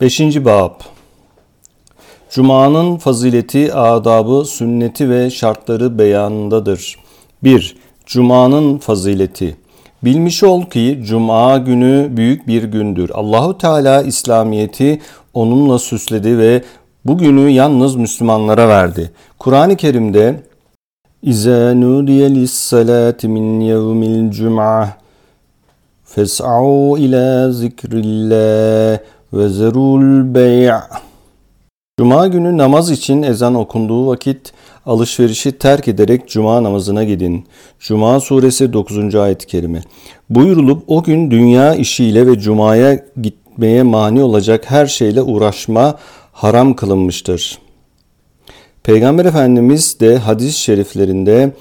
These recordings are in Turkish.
5. Bab Cuma'nın fazileti, adabı, sünneti ve şartları beyanındadır. 1. Cuma'nın fazileti Bilmiş ol ki Cuma günü büyük bir gündür. Allahu Teala İslamiyeti onunla süsledi ve bu günü yalnız Müslümanlara verdi. Kur'an-ı Kerim'de İza nudiye lis-salati min yevmil cum'a fes'au ila zikrillah ve zerul bey' Cuma günü namaz için ezan okunduğu vakit alışverişi terk ederek cuma namazına gidin. Cuma suresi 9. ayet-i kerime. Buyurulup o gün dünya işiyle ve cumaya gitmeye mani olacak her şeyle uğraşma haram kılınmıştır. Peygamber Efendimiz de hadis-i şeriflerinde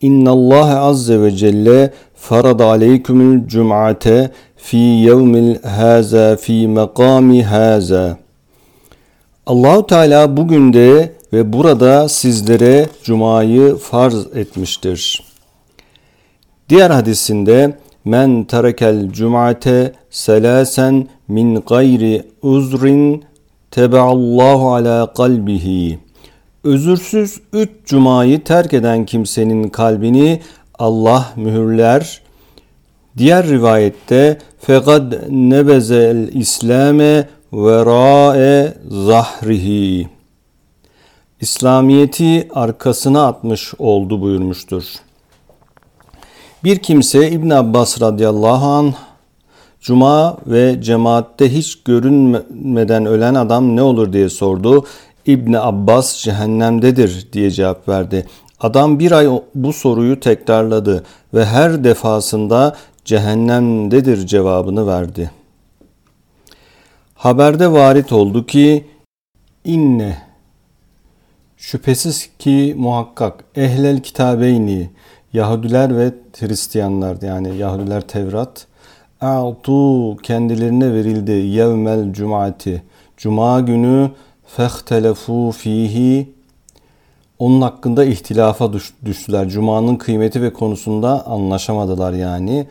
İnna Allah azze ve celle farada aleykümül cum'ate fi yevmil haza fi makami haza. Allahu Teala bugün de ve burada sizlere cumayı farz etmiştir. Diğer hadisinde men terekel cumate selasen min gayri uzrin tebeallahu ala kalbihi. Özürsüz üç cumayı terk eden kimsenin kalbini Allah mühürler. Diğer rivayette fekad nebezel İslame ve ra'e zahrihi. İslamiyeti arkasına atmış oldu buyurmuştur. Bir kimse İbn Abbas radıyallahu anh Cuma ve cemaatte hiç görünmeden ölen adam ne olur diye sordu. İbni Abbas cehennemdedir diye cevap verdi. Adam bir ay bu soruyu tekrarladı ve her defasında cehennemdedir cevabını verdi. Haberde varit oldu ki inne şüphesiz ki muhakkak ehlel kitabeyni Yahudiler ve Hristiyanlar yani Yahudiler Tevrat a'tu kendilerine verildi yevmel cumati cuma günü fehtelefu fihi onun hakkında ihtilafa düştüler. Cuma'nın kıymeti ve konusunda anlaşamadılar yani.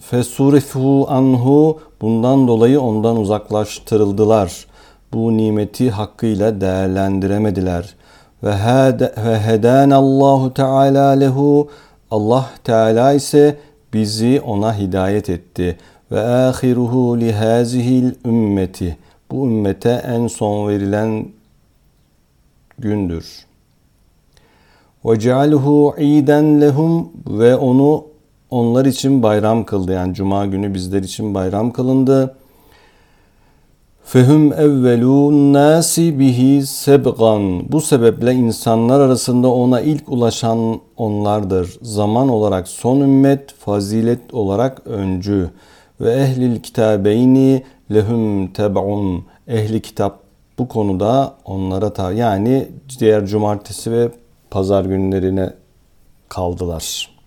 Fesurifu anhu bundan dolayı ondan uzaklaştırıldılar. Bu nimeti hakkıyla değerlendiremediler. Ve heden Allahu Teala lehu Allah Teala ise bizi ona hidayet etti. Ve ahiruhu li hazihil ümmeti bu ümmete en son verilen gündür. Ve cealhu iden lehum ve onu onlar için bayram kıldı. Yani cuma günü bizler için bayram kılındı. Fehum evvelun nasi bihi sebgan. Bu sebeple insanlar arasında ona ilk ulaşan onlardır. Zaman olarak son ümmet, fazilet olarak öncü. Ve ehlil kitabeyni lehum teb'un. Ehli kitap bu konuda onlara ta yani diğer cumartesi ve pazar günlerine kaldılar.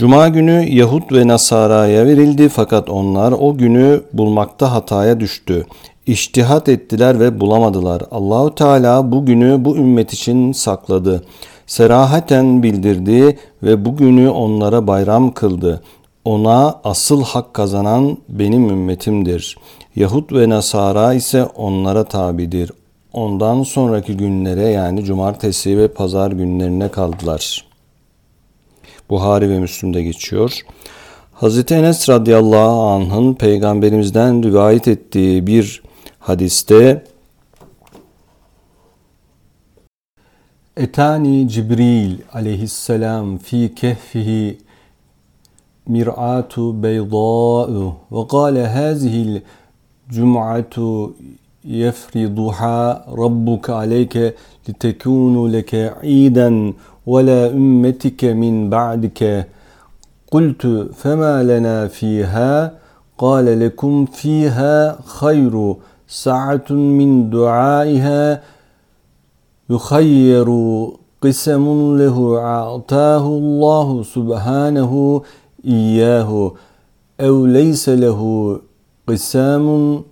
Cuma günü Yahud ve Nasara'ya verildi fakat onlar o günü bulmakta hataya düştü. İştihat ettiler ve bulamadılar. Allahu Teala bu günü bu ümmet için sakladı. Serahaten bildirdi ve bu günü onlara bayram kıldı. Ona asıl hak kazanan benim ümmetimdir. Yahud ve Nasara ise onlara tabidir. Ondan sonraki günlere yani cumartesi ve pazar günlerine kaldılar.'' Buhari ve Müslüm'de geçiyor. Hazreti Enes radıyallahu anh'ın peygamberimizden rivayet ettiği bir hadiste Etani Cibril aleyhisselam fi kehfihi mir'atu beydâ'u ve gâle hâzihil cum'atu yefriduha rabbuka aleyke litekûnu leke iden ولا أمتك من بعدك قلت فما لنا فيها قال لكم فيها خير ساعة من دعائها يخير قسم له أعطاه الله سبحانه إياه أو ليس له قسام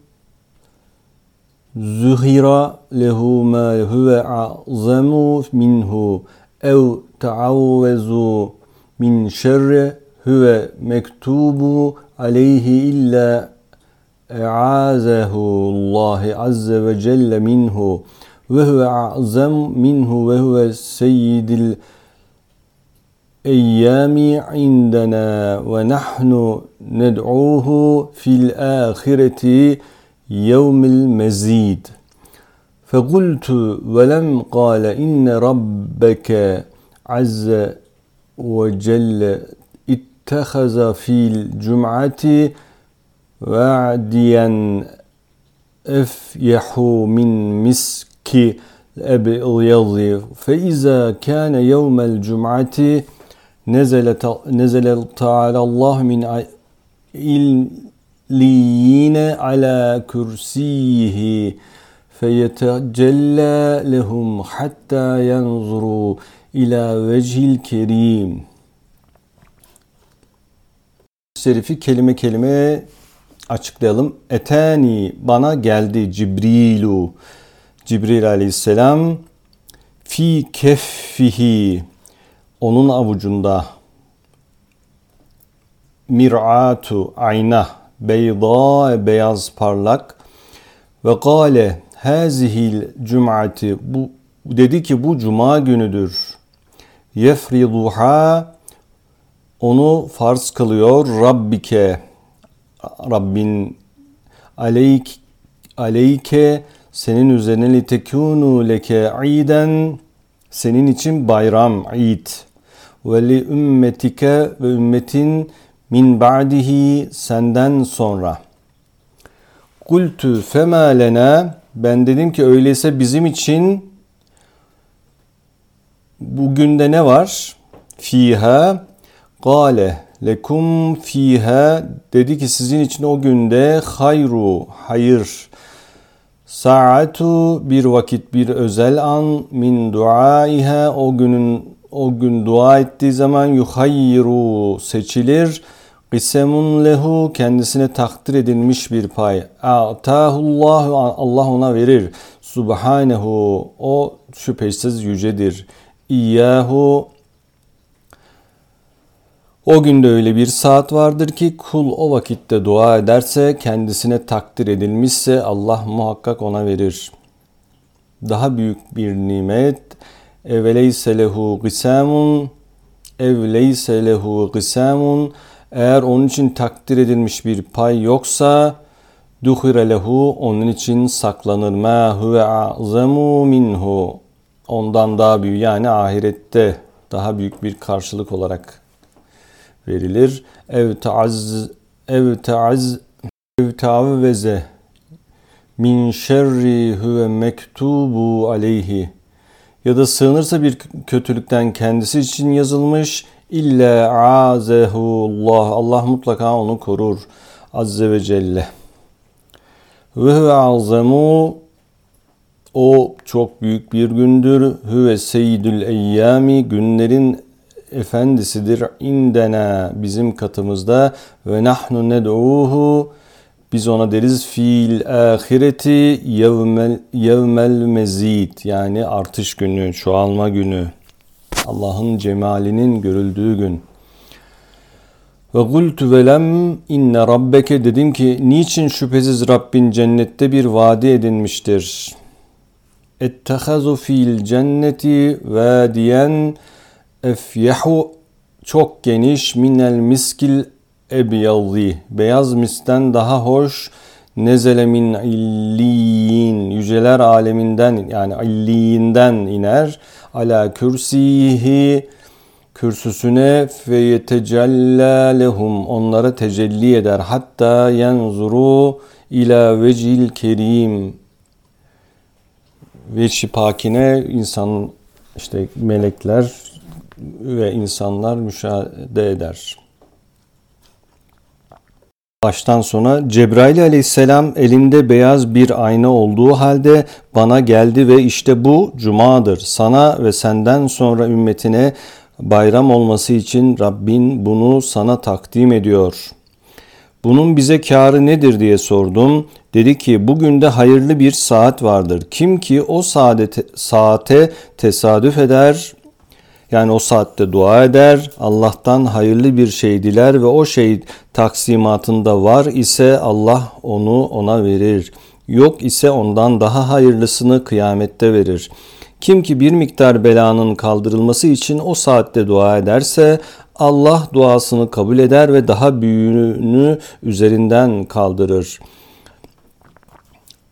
زهر له ما هو أعظم منه ev taavvezu min şerri huve mektubu aleyhi illa أعاذه الله عز وجل منه وهو أعظم منه وهو سيد الأيام عندنا. ونحن ندعوه في الآخرة يوم المزيد. فقلت ولم قال إن ربك عز وجل اتخذ في الجمعة وعديا أفيح من مسك الأبيض فإذا كان يوم الجمعة نزل نزل تعالى الله من عليين على كرسيه. فيتجلى لهم حتى ينظروا إلى وجه الكريم Şerifi kelime kelime açıklayalım. Eteni bana geldi Cibrilu. Cibril aleyhisselam fi keffihi onun avucunda mir'atu ayna beyda beyaz parlak ve gale hazihil cum'ati bu dedi ki bu cuma günüdür. Yefriduha onu farz kılıyor Rabbike Rabbin aleyk aleyke senin üzerine litekunu leke iden senin için bayram id ve li ümmetike ve ümmetin min ba'dihi senden sonra. Kultu fema lena ben dedim ki öyleyse bizim için bugün de ne var? Fiha Kale lekum fiha. Dedi ki sizin için o günde hayru hayır. Saatu bir vakit bir özel an. Min duaiha. O günün o gün dua ettiği zaman yuhayyiru seçilir Kısemun lehu kendisine takdir edilmiş bir pay. Atahullahu Allah ona verir. Subhanehu o şüphesiz yücedir. İyyahu o günde öyle bir saat vardır ki kul o vakitte dua ederse kendisine takdir edilmişse Allah muhakkak ona verir. Daha büyük bir nimet eveleyse lehu gısamun evleyse lehu gısamun eğer onun için takdir edilmiş bir pay yoksa duhire lehu onun için saklanır. Ma huve azemu minhu. Ondan daha büyük yani ahirette daha büyük bir karşılık olarak verilir. Ev taaz ev taaz ev taavveze min şerri huve mektubu aleyhi. Ya da sığınırsa bir kötülükten kendisi için yazılmış illa azehullah Allah mutlaka onu korur azze ve celle ve huve azemu o çok büyük bir gündür. Hüve seyyidül eyyami günlerin efendisidir indena bizim katımızda ve nahnu ned'uhu biz ona deriz fiil ahireti yevmel, yevmel mezid yani artış günü, çoğalma günü. Allah'ın cemalinin görüldüğü gün. Ve gultu velem inne rabbeke dedim ki niçin şüphesiz Rabbin cennette bir vadi edinmiştir. Ettehazu fil cenneti vadiyen efyahu çok geniş minel miskil ebyadhi beyaz misten daha hoş nezele min illiyin yüceler aleminden yani illiyinden iner. Ala kürsihi kürsüsüne yetecella lehum onlara tecelli eder. Hatta yenzuru ila vecil kerim veçi pakine insan işte melekler ve insanlar müşahede eder. Baştan sona Cebrail aleyhisselam elinde beyaz bir ayna olduğu halde bana geldi ve işte bu cumadır. Sana ve senden sonra ümmetine bayram olması için Rabbin bunu sana takdim ediyor. Bunun bize karı nedir diye sordum. Dedi ki bugün de hayırlı bir saat vardır. Kim ki o saadete, saate tesadüf eder Yani o saatte dua eder, Allah'tan hayırlı bir şey diler ve o şey taksimatında var ise Allah onu ona verir. Yok ise ondan daha hayırlısını kıyamette verir. Kim ki bir miktar belanın kaldırılması için o saatte dua ederse Allah duasını kabul eder ve daha büyüğünü üzerinden kaldırır.''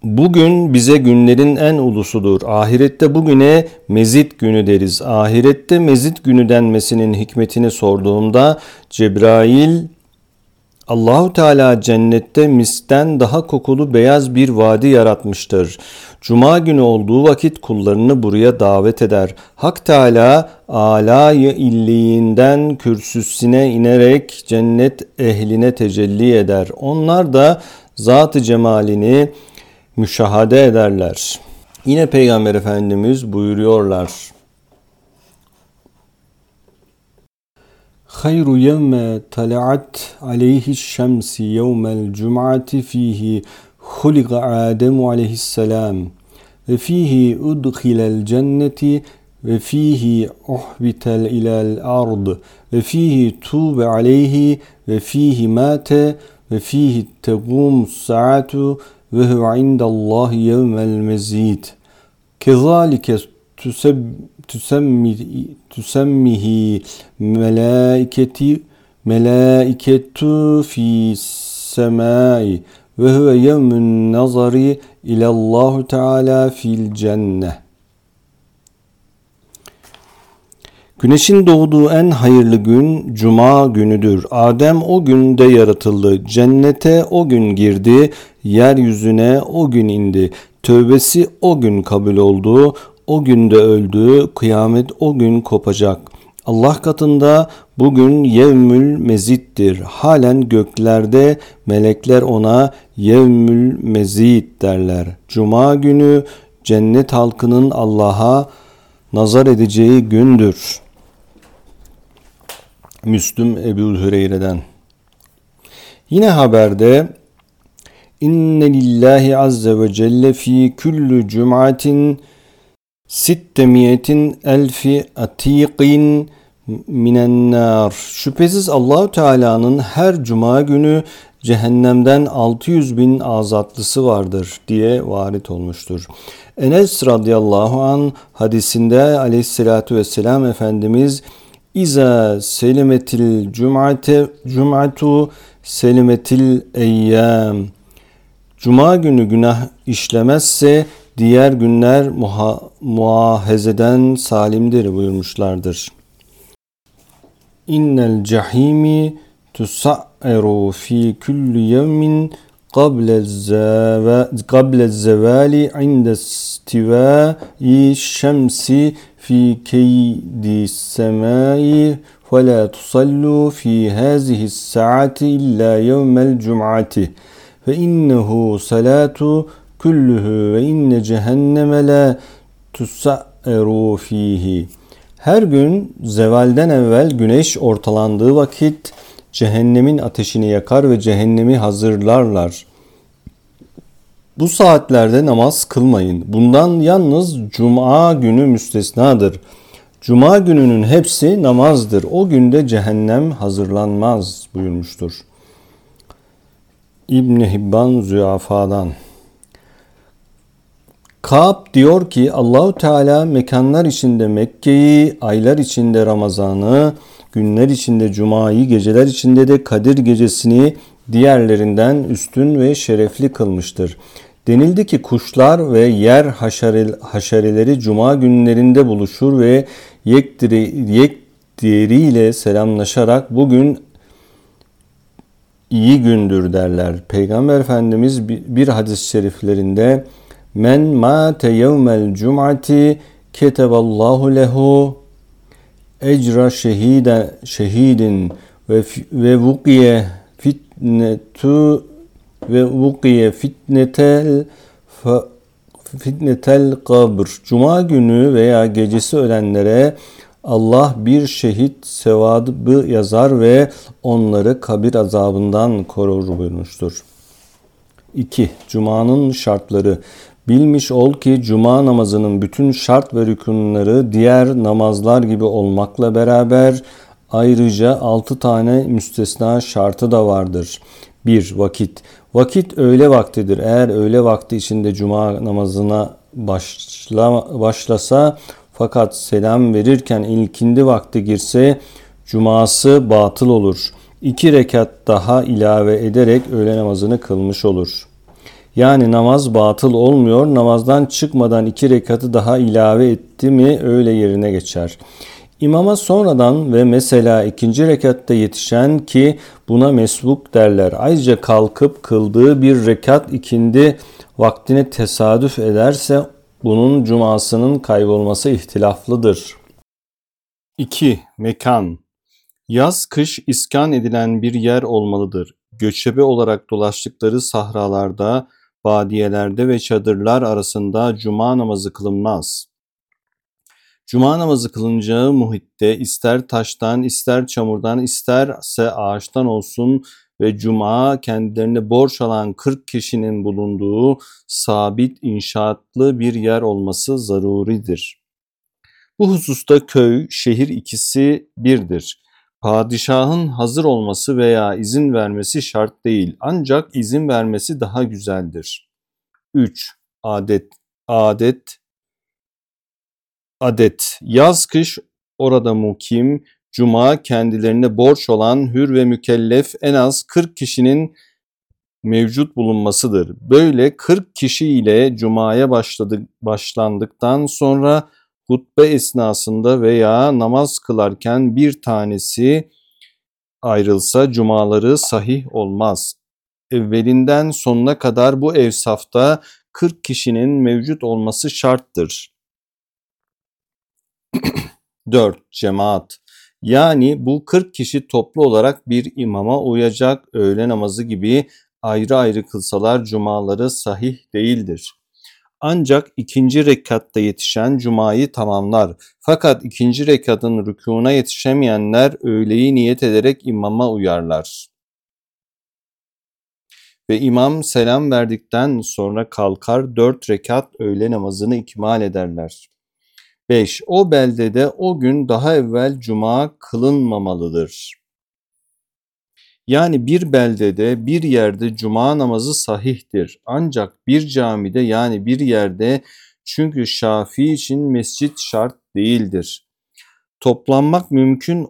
Bugün bize günlerin en ulusudur. Ahirette bugüne mezit günü deriz. Ahirette mezit günü denmesinin hikmetini sorduğumda Cebrail Allahu Teala cennette misten daha kokulu beyaz bir vadi yaratmıştır. Cuma günü olduğu vakit kullarını buraya davet eder. Hak Teala alayı illiğinden kürsüsüne inerek cennet ehline tecelli eder. Onlar da zat-ı cemalini müşahade ederler. Yine Peygamber Efendimiz buyuruyorlar. Hayru yevme tala'at aleyhi şemsi yevmel cum'ati fihi huliga Ademu aleyhisselam ve fihi udkhilel cenneti ve fihi uhbitel ilal ard ve fihi tube aleyhi ve fihi mate ve fihi tegum saatu ve huve indallahi yevmel mezid. Kezalike tüsemmi, tüsemmihi melaiketi melaiketu fi semai ve huve yevmün nazari ilallahu teala fil cenne. Güneşin doğduğu en hayırlı gün cuma günüdür. Adem o günde yaratıldı. Cennete o gün girdi. Yeryüzüne o gün indi. Tövbesi o gün kabul oldu. O günde öldü. Kıyamet o gün kopacak. Allah katında bugün yevmül mezittir. Halen göklerde melekler ona yevmül mezit derler. Cuma günü cennet halkının Allah'a nazar edeceği gündür. Müslüm Ebu Hüreyre'den. Yine haberde İnne lillahi azze ve celle fi kullu cum'atin sittemiyetin elfi atiqin minen nar. Şüphesiz Allahu Teala'nın her cuma günü cehennemden 600 bin azatlısı vardır diye varit olmuştur. Enes radıyallahu an hadisinde aleyhissalatü vesselam Efendimiz İza selimetil cum'ate cum'atu selimetil eyyam. Cuma günü günah işlemezse diğer günler muha, muahezeden salimdir buyurmuşlardır. İnnel cahimi tusa'eru fi kulli yevmin قبل الزوال عند استواء الشمس في كيد السماء فلا تصلوا في هذه الساعة إلا يوم الجمعة فإنه صلاة كله وإن cehennem la tusa'eru fihi. Her gün zevalden evvel güneş ortalandığı vakit cehennemin ateşini yakar ve cehennemi hazırlarlar. Bu saatlerde namaz kılmayın. Bundan yalnız cuma günü müstesnadır. Cuma gününün hepsi namazdır. O günde cehennem hazırlanmaz buyurmuştur. İbn Hibban Züafa'dan Kaab diyor ki Allahu Teala mekanlar içinde Mekke'yi, aylar içinde Ramazan'ı, günler içinde Cuma'yı, geceler içinde de Kadir gecesini diğerlerinden üstün ve şerefli kılmıştır. Denildi ki kuşlar ve yer haşereleri cuma günlerinde buluşur ve yek, yek diğeriyle selamlaşarak bugün iyi gündür derler. Peygamber Efendimiz bir hadis-i şeriflerinde Men mate yevmel cum'ati keteballahu lehu ecra şehide şehidin ve ve vukiye fitnetu ve vukiye fitnetel fitnetel kabr. Cuma günü veya gecesi ölenlere Allah bir şehit sevabı yazar ve onları kabir azabından korur buyurmuştur. 2. Cuma'nın şartları Bilmiş ol ki cuma namazının bütün şart ve rükunları diğer namazlar gibi olmakla beraber ayrıca altı tane müstesna şartı da vardır. 1. Vakit. Vakit öğle vaktidir. Eğer öğle vakti içinde cuma namazına başla, başlasa fakat selam verirken ilkindi vakti girse cuması batıl olur. İki rekat daha ilave ederek öğle namazını kılmış olur.'' Yani namaz batıl olmuyor. Namazdan çıkmadan iki rekatı daha ilave etti mi öyle yerine geçer. İmama sonradan ve mesela ikinci rekatta yetişen ki buna mesbuk derler. Ayrıca kalkıp kıldığı bir rekat ikindi vaktine tesadüf ederse bunun cumasının kaybolması ihtilaflıdır. 2. Mekan Yaz kış iskan edilen bir yer olmalıdır. Göçebe olarak dolaştıkları sahralarda badiyelerde ve çadırlar arasında cuma namazı kılınmaz. Cuma namazı kılınacağı muhitte ister taştan, ister çamurdan, isterse ağaçtan olsun ve cuma kendilerine borç alan 40 kişinin bulunduğu sabit inşaatlı bir yer olması zaruridir. Bu hususta köy, şehir ikisi birdir. Padişahın hazır olması veya izin vermesi şart değil ancak izin vermesi daha güzeldir. 3. Adet adet adet yaz kış orada mukim cuma kendilerine borç olan hür ve mükellef en az 40 kişinin mevcut bulunmasıdır. Böyle 40 kişi ile cumaya başladık, başlandıktan sonra hutbe esnasında veya namaz kılarken bir tanesi ayrılsa cumaları sahih olmaz. Evvelinden sonuna kadar bu evsafta 40 kişinin mevcut olması şarttır. 4. Cemaat Yani bu 40 kişi toplu olarak bir imama uyacak öğle namazı gibi ayrı ayrı kılsalar cumaları sahih değildir. Ancak ikinci rekatta yetişen cumayı tamamlar. Fakat ikinci rekatın rükûna yetişemeyenler öğleyi niyet ederek imama uyarlar. Ve imam selam verdikten sonra kalkar dört rekat öğle namazını ikmal ederler. 5. O beldede o gün daha evvel cuma kılınmamalıdır. Yani bir beldede bir yerde cuma namazı sahihtir. Ancak bir camide yani bir yerde çünkü Şafii için mescit şart değildir. Toplanmak mümkün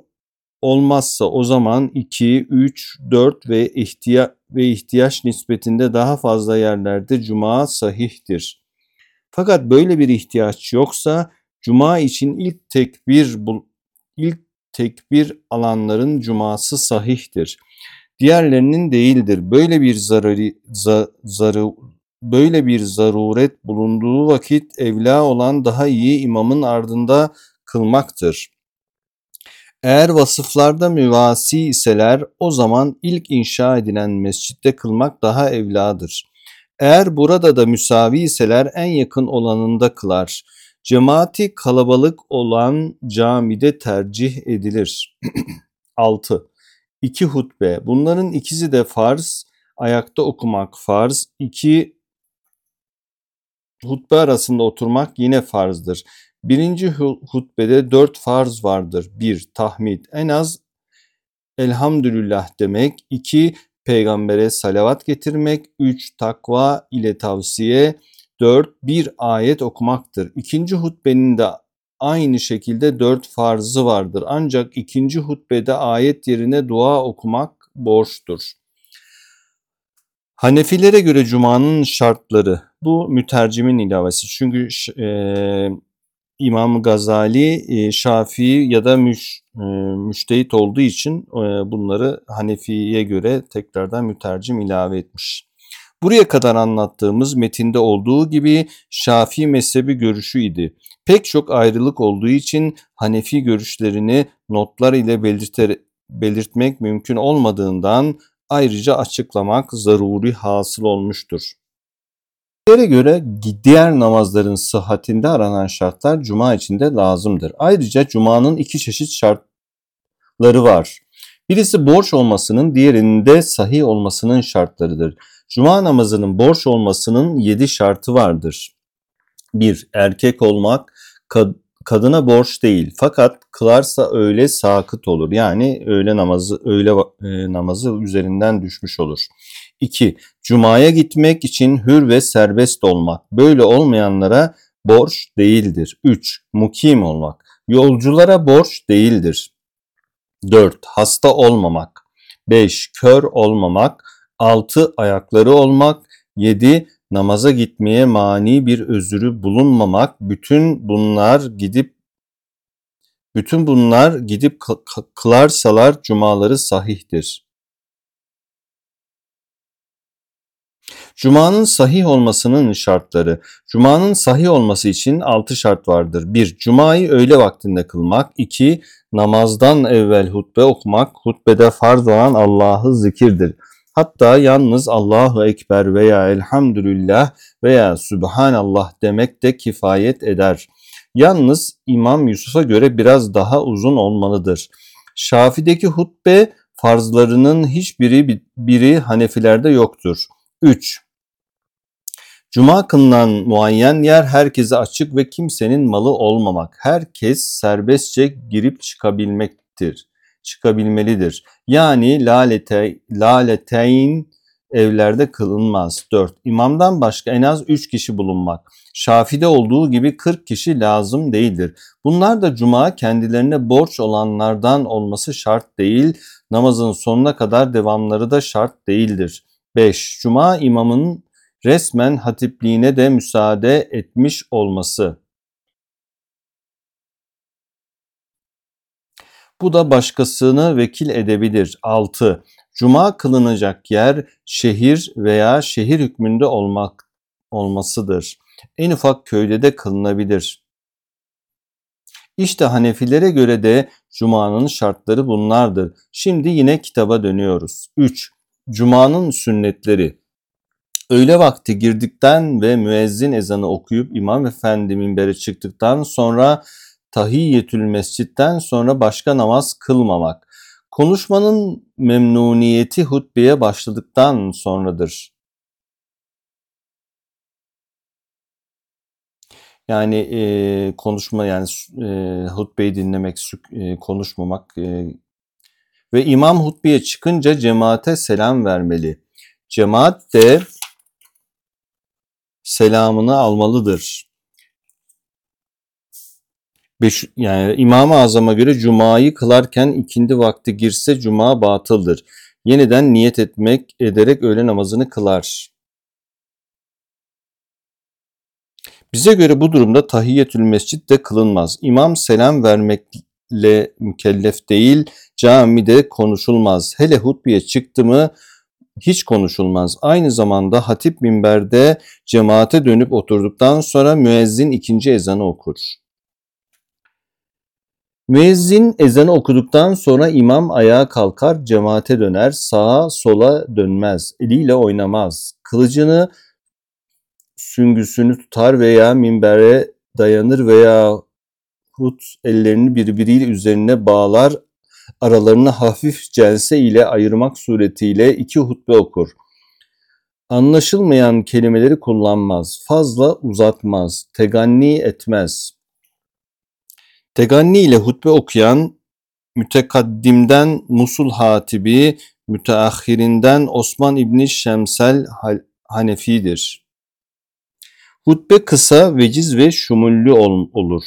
olmazsa o zaman 2, 3, 4 ve ihtiya ve ihtiyaç nispetinde daha fazla yerlerde cuma sahihtir. Fakat böyle bir ihtiyaç yoksa cuma için ilk tekbir ilk tekbir alanların cuması sahihtir diğerlerinin değildir. Böyle bir zarari, za, zarı, böyle bir zaruret bulunduğu vakit evla olan daha iyi imamın ardında kılmaktır. Eğer vasıflarda müvasi iseler o zaman ilk inşa edilen mescitte kılmak daha evladır. Eğer burada da müsavi iseler en yakın olanında kılar. Cemaati kalabalık olan camide tercih edilir. 6 iki hutbe. Bunların ikisi de farz. Ayakta okumak farz. İki hutbe arasında oturmak yine farzdır. Birinci hutbede dört farz vardır. Bir, tahmid. En az elhamdülillah demek. İki, peygambere salavat getirmek. Üç, takva ile tavsiye. Dört, bir ayet okumaktır. İkinci hutbenin de aynı şekilde dört farzı vardır. Ancak ikinci hutbede ayet yerine dua okumak borçtur. Hanefilere göre Cuma'nın şartları bu mütercimin ilavesi. Çünkü e, İmam Gazali e, Şafii ya da müş, e, müştehit olduğu için e, bunları Hanefi'ye göre tekrardan mütercim ilave etmiş. Buraya kadar anlattığımız metinde olduğu gibi Şafii mezhebi görüşü idi. Pek çok ayrılık olduğu için Hanefi görüşlerini notlar ile belirter, belirtmek mümkün olmadığından ayrıca açıklamak zaruri hasıl olmuştur. Yere göre diğer namazların sıhhatinde aranan şartlar cuma içinde lazımdır. Ayrıca cumanın iki çeşit şartları var. Birisi borç olmasının, diğerinde sahih olmasının şartlarıdır. Cuma namazının borç olmasının yedi şartı vardır. 1. Erkek olmak, kad kadına borç değil. Fakat kılarsa öyle sakıt olur. Yani öğle namazı öğle e, namazı üzerinden düşmüş olur. 2. Cuma'ya gitmek için hür ve serbest olmak. Böyle olmayanlara borç değildir. 3. Mukim olmak. Yolculara borç değildir. 4. Hasta olmamak. 5. Kör olmamak. 6. Ayakları olmak. 7 namaza gitmeye mani bir özürü bulunmamak, bütün bunlar gidip bütün bunlar gidip kılarsalar cumaları sahihtir. Cuma'nın sahih olmasının şartları. Cuma'nın sahih olması için altı şart vardır. 1. Cuma'yı öğle vaktinde kılmak. 2. Namazdan evvel hutbe okumak. Hutbede farz olan Allah'ı zikirdir. Hatta yalnız Allahu Ekber veya Elhamdülillah veya Subhanallah demek de kifayet eder. Yalnız İmam Yusuf'a göre biraz daha uzun olmalıdır. Şafi'deki hutbe farzlarının hiçbiri biri Hanefilerde yoktur. 3. Cuma kılınan muayyen yer herkese açık ve kimsenin malı olmamak. Herkes serbestçe girip çıkabilmektir çıkabilmelidir. Yani lalete, laleteyn evlerde kılınmaz. 4. İmamdan başka en az 3 kişi bulunmak. Şafi'de olduğu gibi 40 kişi lazım değildir. Bunlar da cuma kendilerine borç olanlardan olması şart değil. Namazın sonuna kadar devamları da şart değildir. 5. Cuma imamın resmen hatipliğine de müsaade etmiş olması. Bu da başkasını vekil edebilir. 6. Cuma kılınacak yer şehir veya şehir hükmünde olmak olmasıdır. En ufak köyde de kılınabilir. İşte Hanefilere göre de Cuma'nın şartları bunlardır. Şimdi yine kitaba dönüyoruz. 3. Cuma'nın sünnetleri. Öğle vakti girdikten ve müezzin ezanı okuyup imam efendi minbere çıktıktan sonra tahiyyetül mescitten sonra başka namaz kılmamak. Konuşmanın memnuniyeti hutbeye başladıktan sonradır. Yani e, konuşma yani e, hutbeyi dinlemek, e, konuşmamak e, ve imam hutbeye çıkınca cemaate selam vermeli. Cemaat de selamını almalıdır. Beş, yani İmam-ı Azam'a göre Cuma'yı kılarken ikindi vakti girse Cuma batıldır. Yeniden niyet etmek ederek öğle namazını kılar. Bize göre bu durumda tahiyyetül mescid de kılınmaz. İmam selam vermekle mükellef değil, camide konuşulmaz. Hele hutbeye çıktı mı hiç konuşulmaz. Aynı zamanda hatip minberde cemaate dönüp oturduktan sonra müezzin ikinci ezanı okur. Müezzin ezanı okuduktan sonra imam ayağa kalkar, cemaate döner, sağa sola dönmez, eliyle oynamaz. Kılıcını, süngüsünü tutar veya minbere dayanır veya hut ellerini birbiriyle üzerine bağlar, aralarını hafif celse ile ayırmak suretiyle iki hutbe okur. Anlaşılmayan kelimeleri kullanmaz, fazla uzatmaz, teganni etmez.'' Teganni ile hutbe okuyan mütekaddimden Musul hatibi, müteahhirinden Osman İbni Şemsel Hanefi'dir. Hutbe kısa, veciz ve şumullü ol olur.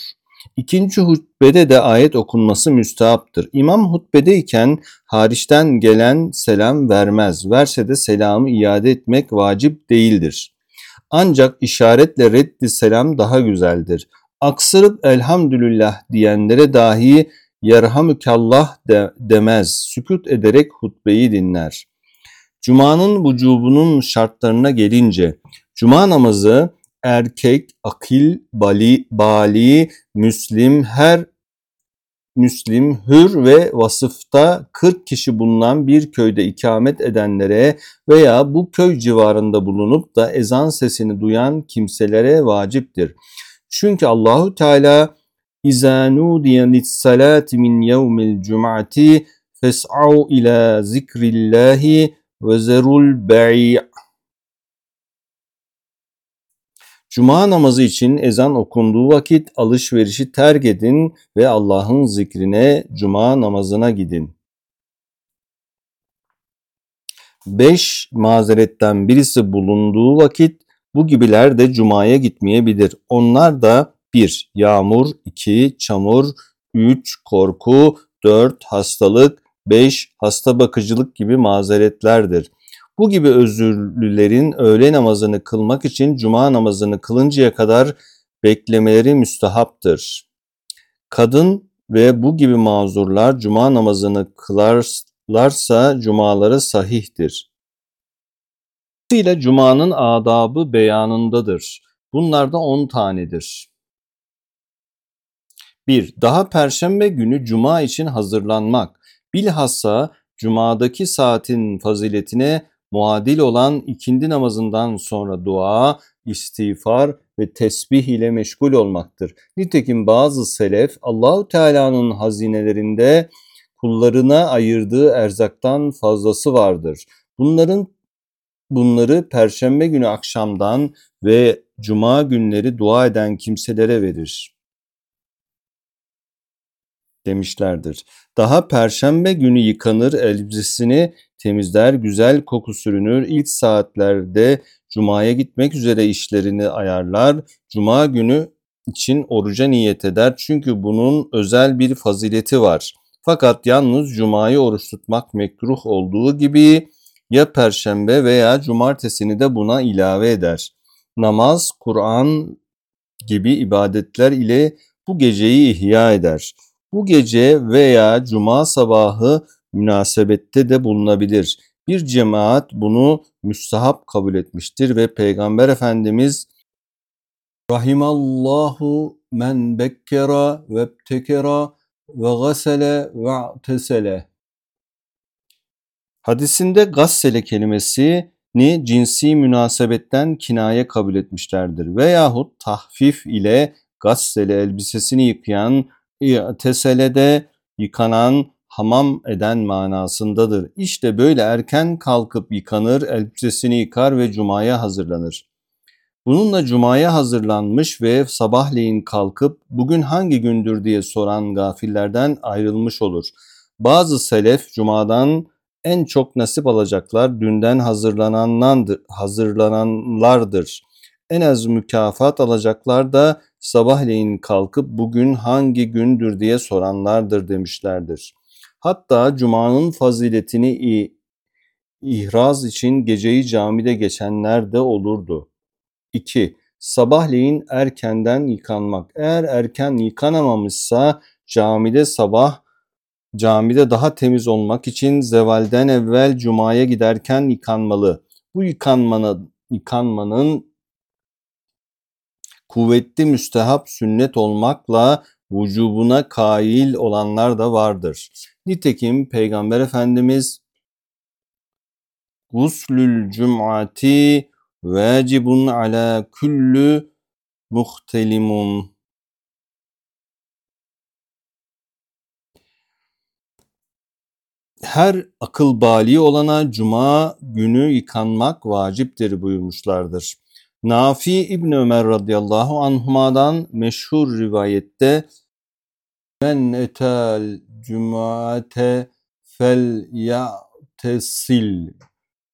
İkinci hutbede de ayet okunması müstehaptır. İmam hutbedeyken hariçten gelen selam vermez. Verse de selamı iade etmek vacip değildir. Ancak işaretle reddi selam daha güzeldir aksırıp elhamdülillah diyenlere dahi yerhamükallah de, demez, sükut ederek hutbeyi dinler. Cuma'nın vücubunun şartlarına gelince, Cuma namazı erkek, akil, bali, bali, müslim, her Müslim, hür ve vasıfta 40 kişi bulunan bir köyde ikamet edenlere veya bu köy civarında bulunup da ezan sesini duyan kimselere vaciptir. Çünkü Allahu Teala izanu diyen lis-salati min yevmil cum'ati fes'au ila zikrillahi ve zerul bai' Cuma namazı için ezan okunduğu vakit alışverişi terk edin ve Allah'ın zikrine cuma namazına gidin. 5. Mazeretten birisi bulunduğu vakit bu gibiler de cumaya gitmeyebilir. Onlar da 1. Yağmur 2. Çamur 3. Korku 4. Hastalık 5. Hasta bakıcılık gibi mazeretlerdir. Bu gibi özürlülerin öğle namazını kılmak için cuma namazını kılıncaya kadar beklemeleri müstehaptır. Kadın ve bu gibi mazurlar cuma namazını kılarlarsa cumaları sahihtir. İle cumanın adabı beyanındadır. Bunlar da on tanedir. 1. Daha perşembe günü cuma için hazırlanmak. Bilhassa cumadaki saatin faziletine muadil olan ikindi namazından sonra dua, istiğfar ve tesbih ile meşgul olmaktır. Nitekim bazı selef Allahu Teala'nın hazinelerinde kullarına ayırdığı erzaktan fazlası vardır. Bunların bunları perşembe günü akşamdan ve cuma günleri dua eden kimselere verir demişlerdir. Daha perşembe günü yıkanır, elbisesini temizler, güzel koku sürünür. İlk saatlerde cumaya gitmek üzere işlerini ayarlar. Cuma günü için oruca niyet eder. Çünkü bunun özel bir fazileti var. Fakat yalnız cumayı oruç tutmak mekruh olduğu gibi ya perşembe veya cumartesini de buna ilave eder. Namaz, Kur'an gibi ibadetler ile bu geceyi ihya eder. Bu gece veya cuma sabahı münasebette de bulunabilir. Bir cemaat bunu müstahap kabul etmiştir ve Peygamber Efendimiz Rahimallahu men bekkera ve ebtekera ve gasele ve tesele Hadisinde gassele kelimesi ni cinsi münasebetten kinaye kabul etmişlerdir. Veyahut tahfif ile gassele elbisesini yıkayan, teselede yıkanan, hamam eden manasındadır. İşte böyle erken kalkıp yıkanır, elbisesini yıkar ve cumaya hazırlanır. Bununla cumaya hazırlanmış ve sabahleyin kalkıp bugün hangi gündür diye soran gafillerden ayrılmış olur. Bazı selef cumadan en çok nasip alacaklar dünden hazırlananlardır. hazırlananlardır. En az mükafat alacaklar da sabahleyin kalkıp bugün hangi gündür diye soranlardır demişlerdir. Hatta Cuma'nın faziletini ihraz için geceyi camide geçenler de olurdu. 2. Sabahleyin erkenden yıkanmak. Eğer erken yıkanamamışsa camide sabah camide daha temiz olmak için zevalden evvel cumaya giderken yıkanmalı. Bu yıkanmanın, yıkanmanın kuvvetli müstehap sünnet olmakla vücubuna kail olanlar da vardır. Nitekim Peygamber Efendimiz Guslül cum'ati vacibun ala kullu muhtelimun her akıl bali olana cuma günü yıkanmak vaciptir buyurmuşlardır. Nafi İbn Ömer radıyallahu anhuma'dan meşhur rivayette Men etel cumaate fel ya'tesil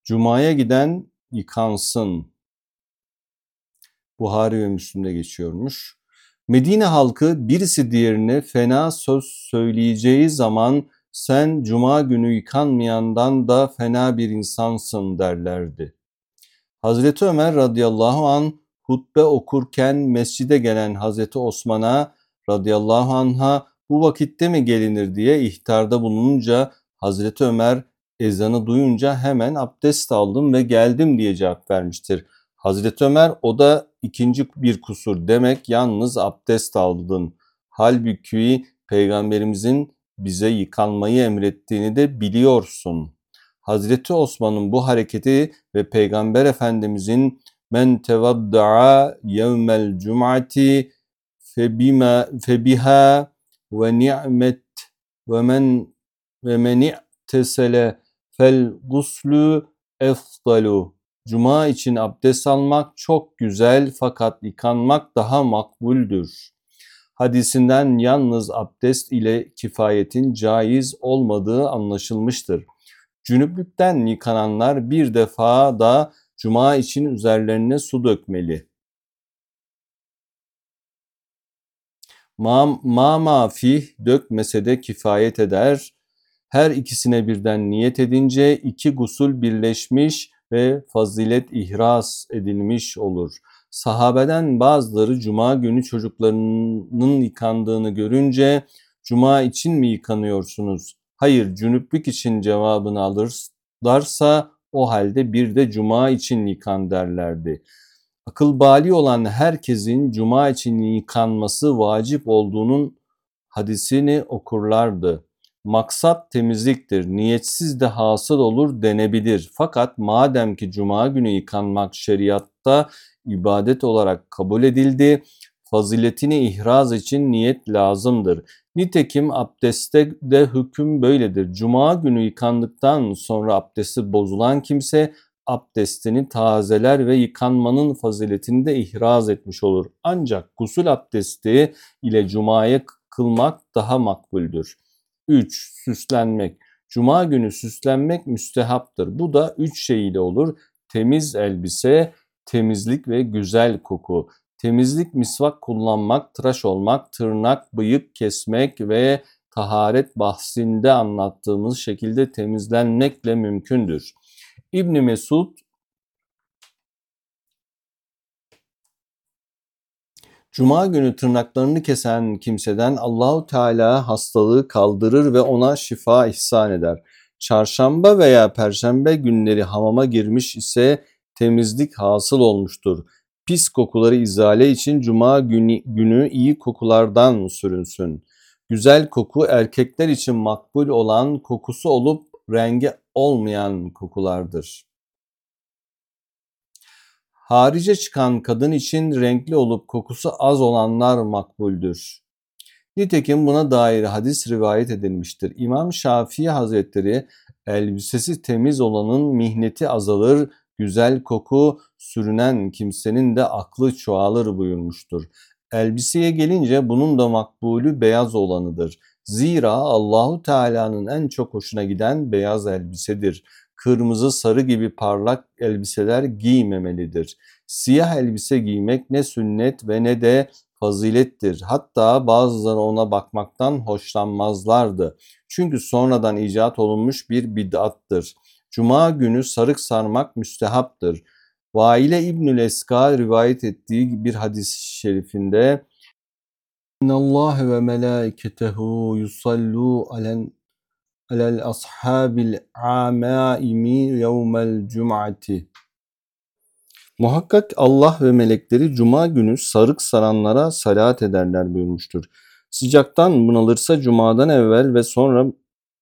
Cuma'ya giden yıkansın. Buhari ve Müslim'de geçiyormuş. Medine halkı birisi diğerine fena söz söyleyeceği zaman sen cuma günü yıkanmayandan da fena bir insansın derlerdi. Hazreti Ömer radıyallahu an hutbe okurken mescide gelen Hazreti Osman'a radıyallahu anha bu vakitte mi gelinir diye ihtarda bulununca Hazreti Ömer ezanı duyunca hemen abdest aldım ve geldim diye cevap vermiştir. Hazreti Ömer o da ikinci bir kusur demek yalnız abdest aldın. Halbuki peygamberimizin bize yıkanmayı emrettiğini de biliyorsun. Hazreti Osman'ın bu hareketi ve Peygamber Efendimizin men tevadda'a yevmel cum'ati febima febiha ve ni'met ve men ve men i'tesele fel guslu efdalu Cuma için abdest almak çok güzel fakat yıkanmak daha makbuldür. Hadisinden yalnız abdest ile kifayetin caiz olmadığı anlaşılmıştır. Cünüplükten yıkananlar bir defa da cuma için üzerlerine su dökmeli. Ma, ma mafih dökmese de kifayet eder. Her ikisine birden niyet edince iki gusul birleşmiş ve fazilet ihras edilmiş olur. Sahabeden bazıları cuma günü çocuklarının yıkandığını görünce cuma için mi yıkanıyorsunuz? Hayır cünüplük için cevabını alırlarsa o halde bir de cuma için yıkan derlerdi. Akıl bali olan herkesin cuma için yıkanması vacip olduğunun hadisini okurlardı. Maksat temizliktir, niyetsiz de hasıl olur denebilir. Fakat madem ki cuma günü yıkanmak şeriatta ibadet olarak kabul edildi, faziletini ihraz için niyet lazımdır. Nitekim abdestte de hüküm böyledir. Cuma günü yıkandıktan sonra abdesti bozulan kimse abdestini tazeler ve yıkanmanın faziletini de ihraz etmiş olur. Ancak gusül abdesti ile cumaya kılmak daha makbuldür. 3. Süslenmek. Cuma günü süslenmek müstehaptır. Bu da üç şey ile olur. Temiz elbise, temizlik ve güzel koku. Temizlik misvak kullanmak, tıraş olmak, tırnak, bıyık kesmek ve taharet bahsinde anlattığımız şekilde temizlenmekle mümkündür. İbn Mesud Cuma günü tırnaklarını kesen kimseden Allahu Teala hastalığı kaldırır ve ona şifa ihsan eder. Çarşamba veya perşembe günleri hamama girmiş ise temizlik hasıl olmuştur. Pis kokuları izale için cuma günü, iyi kokulardan sürünsün. Güzel koku erkekler için makbul olan kokusu olup rengi olmayan kokulardır. Harice çıkan kadın için renkli olup kokusu az olanlar makbuldür. Nitekim buna dair hadis rivayet edilmiştir. İmam Şafii Hazretleri elbisesi temiz olanın mihneti azalır, güzel koku sürünen kimsenin de aklı çoğalır buyurmuştur. Elbiseye gelince bunun da makbulü beyaz olanıdır. Zira Allahu Teala'nın en çok hoşuna giden beyaz elbisedir. Kırmızı, sarı gibi parlak elbiseler giymemelidir. Siyah elbise giymek ne sünnet ve ne de fazilettir. Hatta bazıları ona bakmaktan hoşlanmazlardı. Çünkü sonradan icat olunmuş bir bid'attır. Cuma günü sarık sarmak müstehaptır. Vaile İbnül Eska rivayet ettiği bir hadis-i şerifinde İnnallâhe ve melâiketehu yusallû alen alel ashabil amâimi yevmel cum'ati Muhakkak Allah ve melekleri cuma günü sarık saranlara salat ederler buyurmuştur. Sıcaktan bunalırsa cumadan evvel ve sonra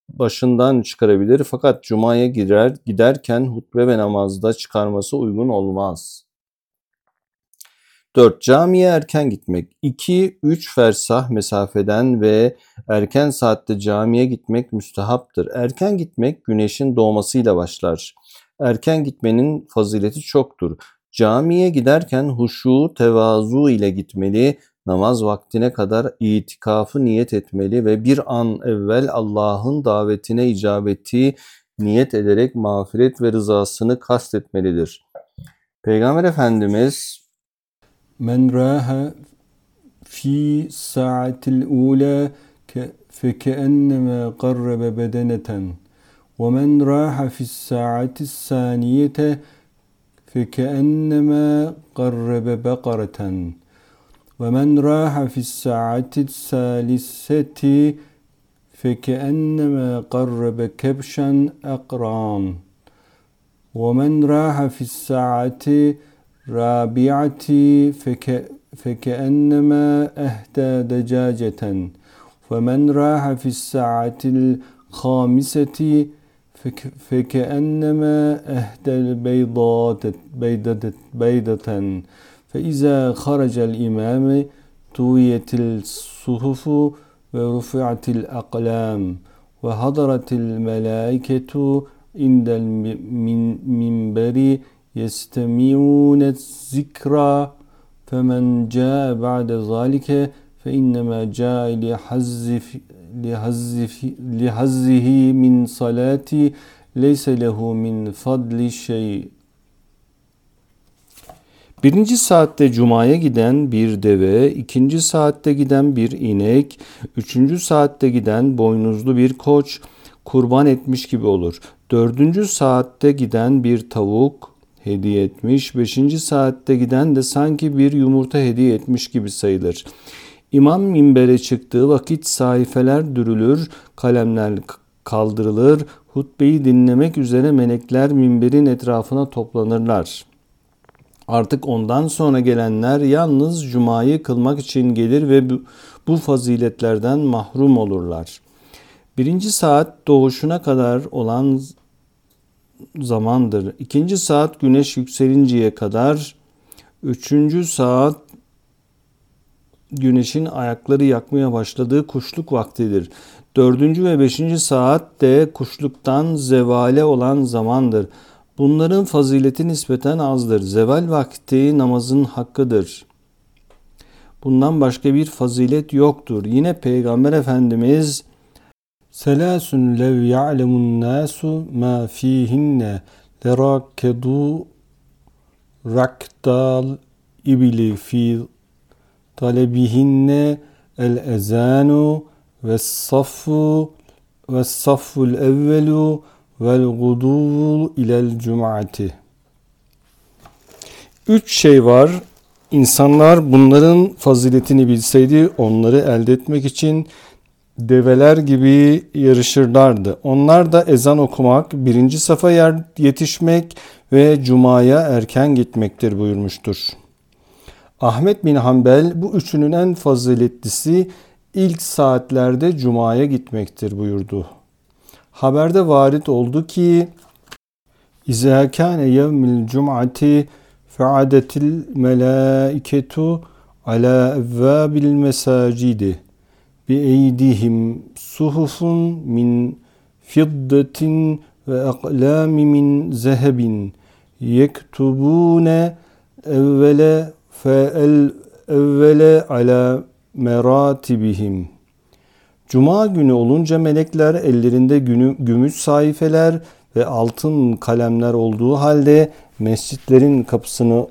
başından çıkarabilir fakat cumaya girer giderken hutbe ve namazda çıkarması uygun olmaz. 4. Camiye erken gitmek. 2-3 fersah mesafeden ve erken saatte camiye gitmek müstehaptır. Erken gitmek güneşin doğmasıyla başlar. Erken gitmenin fazileti çoktur. Camiye giderken huşu, tevazu ile gitmeli, namaz vaktine kadar itikafı niyet etmeli ve bir an evvel Allah'ın davetine icabeti niyet ederek mağfiret ve rızasını kastetmelidir. Peygamber Efendimiz Men raha fi sa'atil ula fekeennemâ qarrebe bedeneten ve men raha fi sa'atis saniyete fekeennemâ qarrebe bekareten.'' ومن راح في الساعة الثالثة فكأنما قرب كبشا أقران. ومن راح في الساعة الرابعة فك فكأنما أهدى دجاجة. ومن راح في الساعة الخامسة فك فكأنما أهدى البيضة بيضة, بيضة. فإذا خرج الإمام طويت الصحف ورفعت الأقلام وحضرت الملائكة عند المنبر يستمعون الذكرى فمن جاء بعد ذلك فإنما جاء لحذف لحذف لحذه من صلاتي ليس له من فضل شيء. Birinci saatte cumaya giden bir deve, ikinci saatte giden bir inek, üçüncü saatte giden boynuzlu bir koç kurban etmiş gibi olur. Dördüncü saatte giden bir tavuk hediye etmiş, beşinci saatte giden de sanki bir yumurta hediye etmiş gibi sayılır. İmam minbere çıktığı vakit sayfeler dürülür, kalemler kaldırılır, hutbeyi dinlemek üzere melekler minberin etrafına toplanırlar.'' Artık ondan sonra gelenler yalnız cumayı kılmak için gelir ve bu faziletlerden mahrum olurlar. Birinci saat doğuşuna kadar olan zamandır. İkinci saat güneş yükselinceye kadar. Üçüncü saat güneşin ayakları yakmaya başladığı kuşluk vaktidir. Dördüncü ve beşinci saat de kuşluktan zevale olan zamandır. Bunların fazileti nispeten azdır. Zeval vakti namazın hakkıdır. Bundan başka bir fazilet yoktur. Yine Peygamber Efendimiz Selasun lev ya'lemun nasu ma fihinne lerakedu rakdal ibili fi talebihinne el ezanu ve saffu ve safful evvelu vel gudul ilel cum'ati. Üç şey var. İnsanlar bunların faziletini bilseydi onları elde etmek için develer gibi yarışırlardı. Onlar da ezan okumak, birinci safa yer yetişmek ve cumaya erken gitmektir buyurmuştur. Ahmet bin Hanbel bu üçünün en faziletlisi ilk saatlerde cumaya gitmektir buyurdu. Haberde varit oldu ki İzâ kâne yevmil cum'ati fe'adetil melâiketu alâ evvâbil mesâcidi bi eydihim suhufun min fiddetin ve aklâmi min zehebin yektubûne evvele fe'el evvele alâ meratibihim.'' Cuma günü olunca melekler ellerinde gümüş sayfeler ve altın kalemler olduğu halde mescitlerin kapısını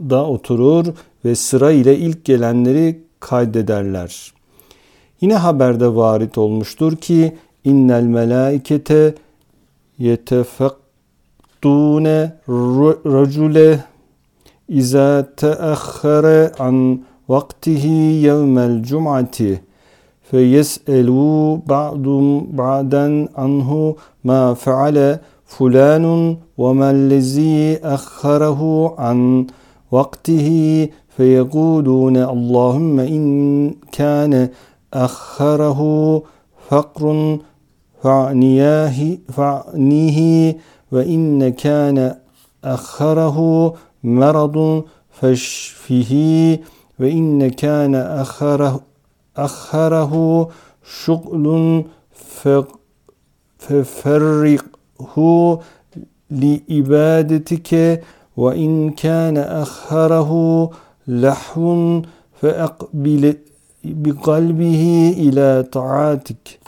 da oturur ve sıra ile ilk gelenleri kaydederler. Yine haberde varit olmuştur ki innel melaikete yetefektune racule iza teahhere an vaktihi yevmel cum'ati فيسألوا بعض بعدا عنه ما فعل فلان وما الذي أخره عن وقته فيقولون اللهم إن كان أخره فقر فعنياه فعنيه وإن كان أخره مرض فاشفه وإن كان أخره ahharahu şuglun feferrikhu li ibadetike ve in kana ahharahu lahun feakbil bi kalbihi ila taatik.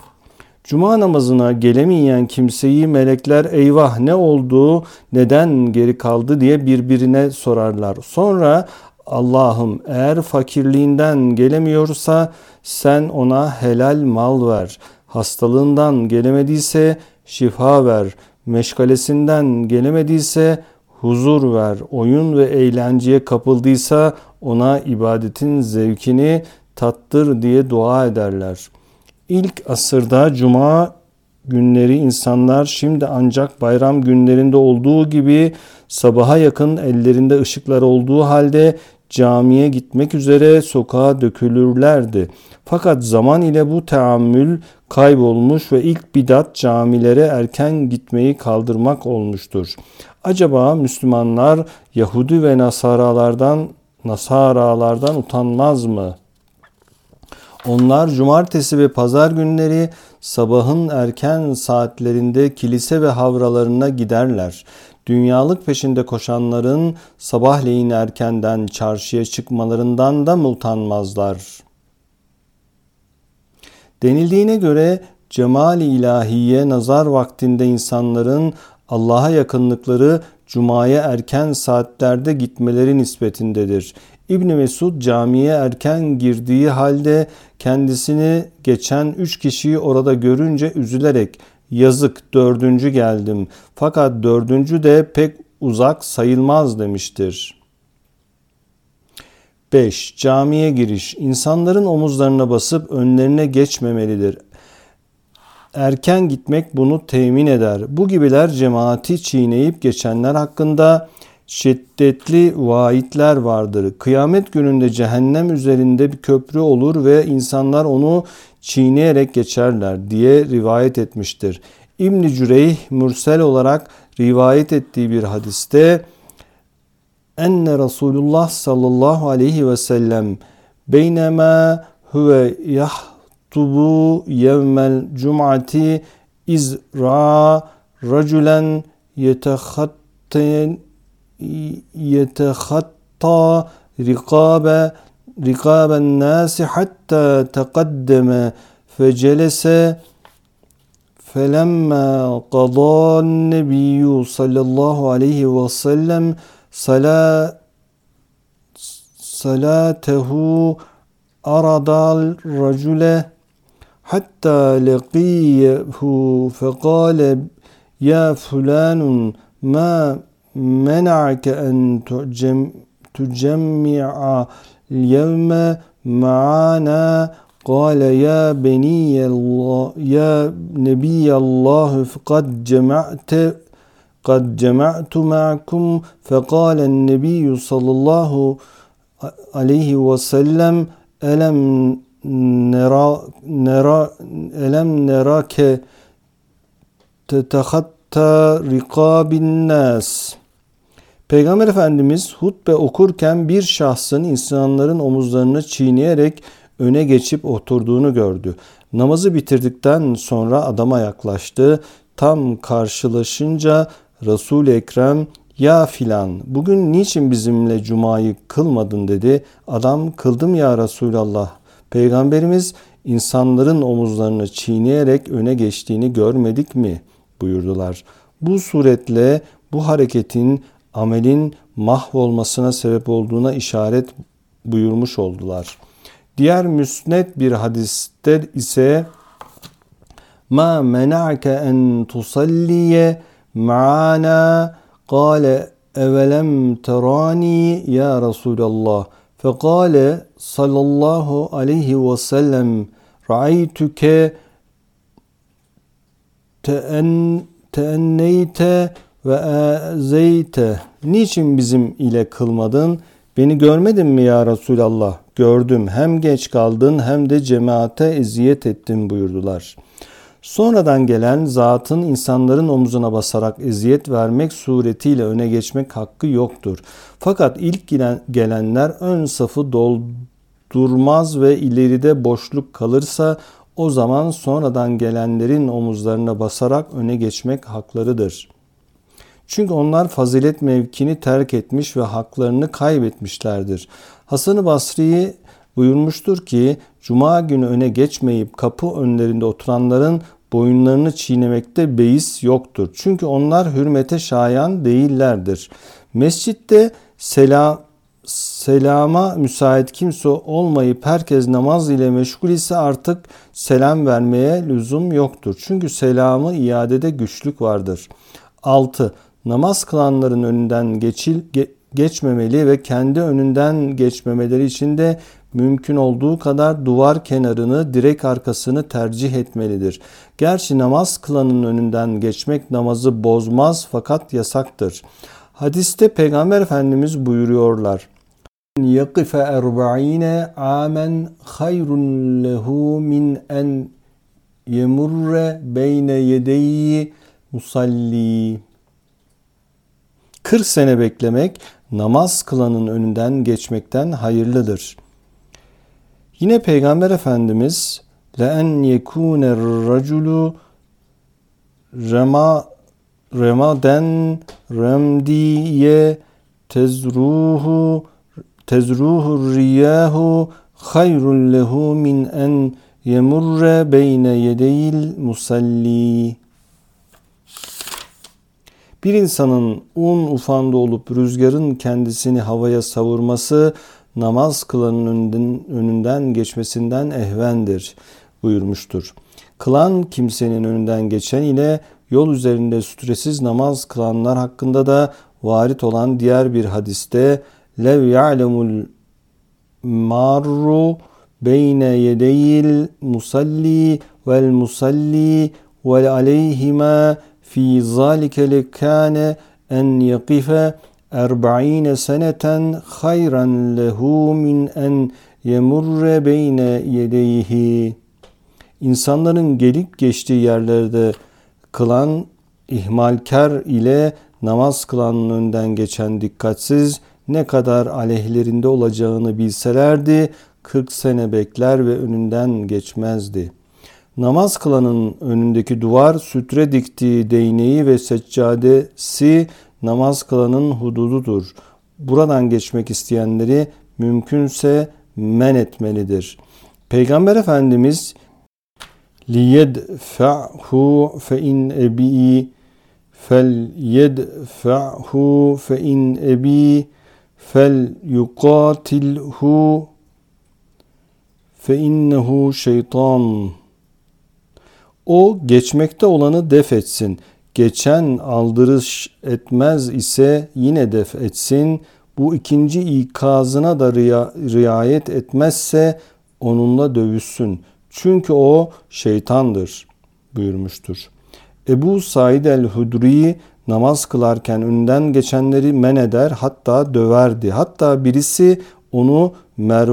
Cuma namazına gelemeyen kimseyi melekler eyvah ne oldu, neden geri kaldı diye birbirine sorarlar. Sonra Allah'ım eğer fakirliğinden gelemiyorsa sen ona helal mal ver. Hastalığından gelemediyse şifa ver. Meşgalesinden gelemediyse huzur ver. Oyun ve eğlenceye kapıldıysa ona ibadetin zevkini tattır diye dua ederler. İlk asırda cuma günleri insanlar şimdi ancak bayram günlerinde olduğu gibi sabaha yakın ellerinde ışıklar olduğu halde camiye gitmek üzere sokağa dökülürlerdi. Fakat zaman ile bu teamül kaybolmuş ve ilk bidat camilere erken gitmeyi kaldırmak olmuştur. Acaba Müslümanlar Yahudi ve Nasaralardan Nasaralardan utanmaz mı? Onlar cumartesi ve pazar günleri sabahın erken saatlerinde kilise ve havralarına giderler. Dünyalık peşinde koşanların sabahleyin erkenden çarşıya çıkmalarından da utanmazlar? Denildiğine göre cemal-i ilahiye nazar vaktinde insanların Allah'a yakınlıkları Cuma'ya erken saatlerde gitmeleri nispetindedir. İbn Mesud camiye erken girdiği halde kendisini geçen üç kişiyi orada görünce üzülerek yazık dördüncü geldim fakat dördüncü de pek uzak sayılmaz demiştir. 5. Camiye giriş. İnsanların omuzlarına basıp önlerine geçmemelidir. Erken gitmek bunu temin eder. Bu gibiler cemaati çiğneyip geçenler hakkında şiddetli vaatler vardır. Kıyamet gününde cehennem üzerinde bir köprü olur ve insanlar onu çiğneyerek geçerler diye rivayet etmiştir. İbn Cüreyh mürsel olarak rivayet ettiği bir hadiste enne Resulullah sallallahu aleyhi ve sellem beynema huve yahtubu yevmel cum'ati izra raculen yetehatten يتخطى رقاب رقاب الناس حتى تقدم فجلس. فلما قضى النبي صلى الله عليه وسلم صلاة صلاته أراد الرجل حتى لقيه فقال يا فلان ما منعك أن تجمع اليوم معنا؟ قال يا بني الله يا نبي الله قد جمعت قد جمعت معكم. فقال النبي صلى الله عليه وسلم ألم نرى نرى ألم نراك تتخطى رقاب الناس؟ Peygamber Efendimiz hutbe okurken bir şahsın insanların omuzlarını çiğneyerek öne geçip oturduğunu gördü. Namazı bitirdikten sonra adama yaklaştı. Tam karşılaşınca Resul-i Ekrem ya filan bugün niçin bizimle cumayı kılmadın dedi. Adam kıldım ya Resulallah. Peygamberimiz insanların omuzlarını çiğneyerek öne geçtiğini görmedik mi buyurdular. Bu suretle bu hareketin amelin mahvolmasına sebep olduğuna işaret buyurmuş oldular. Diğer müsnet bir hadiste ise ma mena'ke en tusalliye ma'ana kâle evelem terani ya Resulallah fekâle sallallahu aleyhi ve sellem ra'aytuke teenneyte ve zeyte niçin bizim ile kılmadın? Beni görmedin mi ya Resulallah? Gördüm. Hem geç kaldın hem de cemaate eziyet ettin buyurdular. Sonradan gelen zatın insanların omuzuna basarak eziyet vermek suretiyle öne geçmek hakkı yoktur. Fakat ilk gelenler ön safı doldurmaz ve ileride boşluk kalırsa o zaman sonradan gelenlerin omuzlarına basarak öne geçmek haklarıdır.'' Çünkü onlar fazilet mevkini terk etmiş ve haklarını kaybetmişlerdir. Hasan-ı Basri'yi buyurmuştur ki Cuma günü öne geçmeyip kapı önlerinde oturanların boyunlarını çiğnemekte beis yoktur. Çünkü onlar hürmete şayan değillerdir. Mescitte selam selama müsait kimse olmayıp herkes namaz ile meşgul ise artık selam vermeye lüzum yoktur. Çünkü selamı iadede güçlük vardır. 6 namaz kılanların önünden geçil, ge, geçmemeli ve kendi önünden geçmemeleri için de mümkün olduğu kadar duvar kenarını, direk arkasını tercih etmelidir. Gerçi namaz kılanın önünden geçmek namazı bozmaz fakat yasaktır. Hadiste Peygamber Efendimiz buyuruyorlar. يَقِفَ اَرْبَعِينَ عَامًا خَيْرٌ لَهُ مِنْ اَنْ يَمُرَّ بَيْنَ يَدَيِّ musalli 40 sene beklemek namaz kılanın önünden geçmekten hayırlıdır. Yine Peygamber Efendimiz le en yekune raculu rema remaden remdiye tezruhu tezruhu riyahu hayrul lehu min en yemurre beyne yedeyil musalli. Bir insanın un ufanda olup rüzgarın kendisini havaya savurması namaz kılanın önünden, önünden geçmesinden ehvendir buyurmuştur. Kılan kimsenin önünden geçen ile yol üzerinde sütresiz namaz kılanlar hakkında da varit olan diğer bir hadiste lev ya'lemul marru beyne yedeyil musalli vel musalli vel aleyhima fi zalike lekane en yakife erba'ine seneten hayran lehu min en yemurre beyne yedeyhi. İnsanların gelip geçtiği yerlerde kılan ihmalkar ile namaz kılanın önden geçen dikkatsiz ne kadar aleyhlerinde olacağını bilselerdi 40 sene bekler ve önünden geçmezdi. Namaz kılanın önündeki duvar sütre diktiği değneği ve seccadesi namaz kılanın hudududur. Buradan geçmek isteyenleri mümkünse men etmelidir. Peygamber Efendimiz liyedfa'hu fe in ebi fel yedfa'hu fe in ebi fel yuqatilhu fe innehu şeytan o geçmekte olanı def etsin. Geçen aldırış etmez ise yine def etsin. Bu ikinci ikazına da riayet etmezse onunla dövüşsün. Çünkü o şeytandır buyurmuştur. Ebu Said el-Hudri namaz kılarken önden geçenleri men eder hatta döverdi. Hatta birisi onu Mer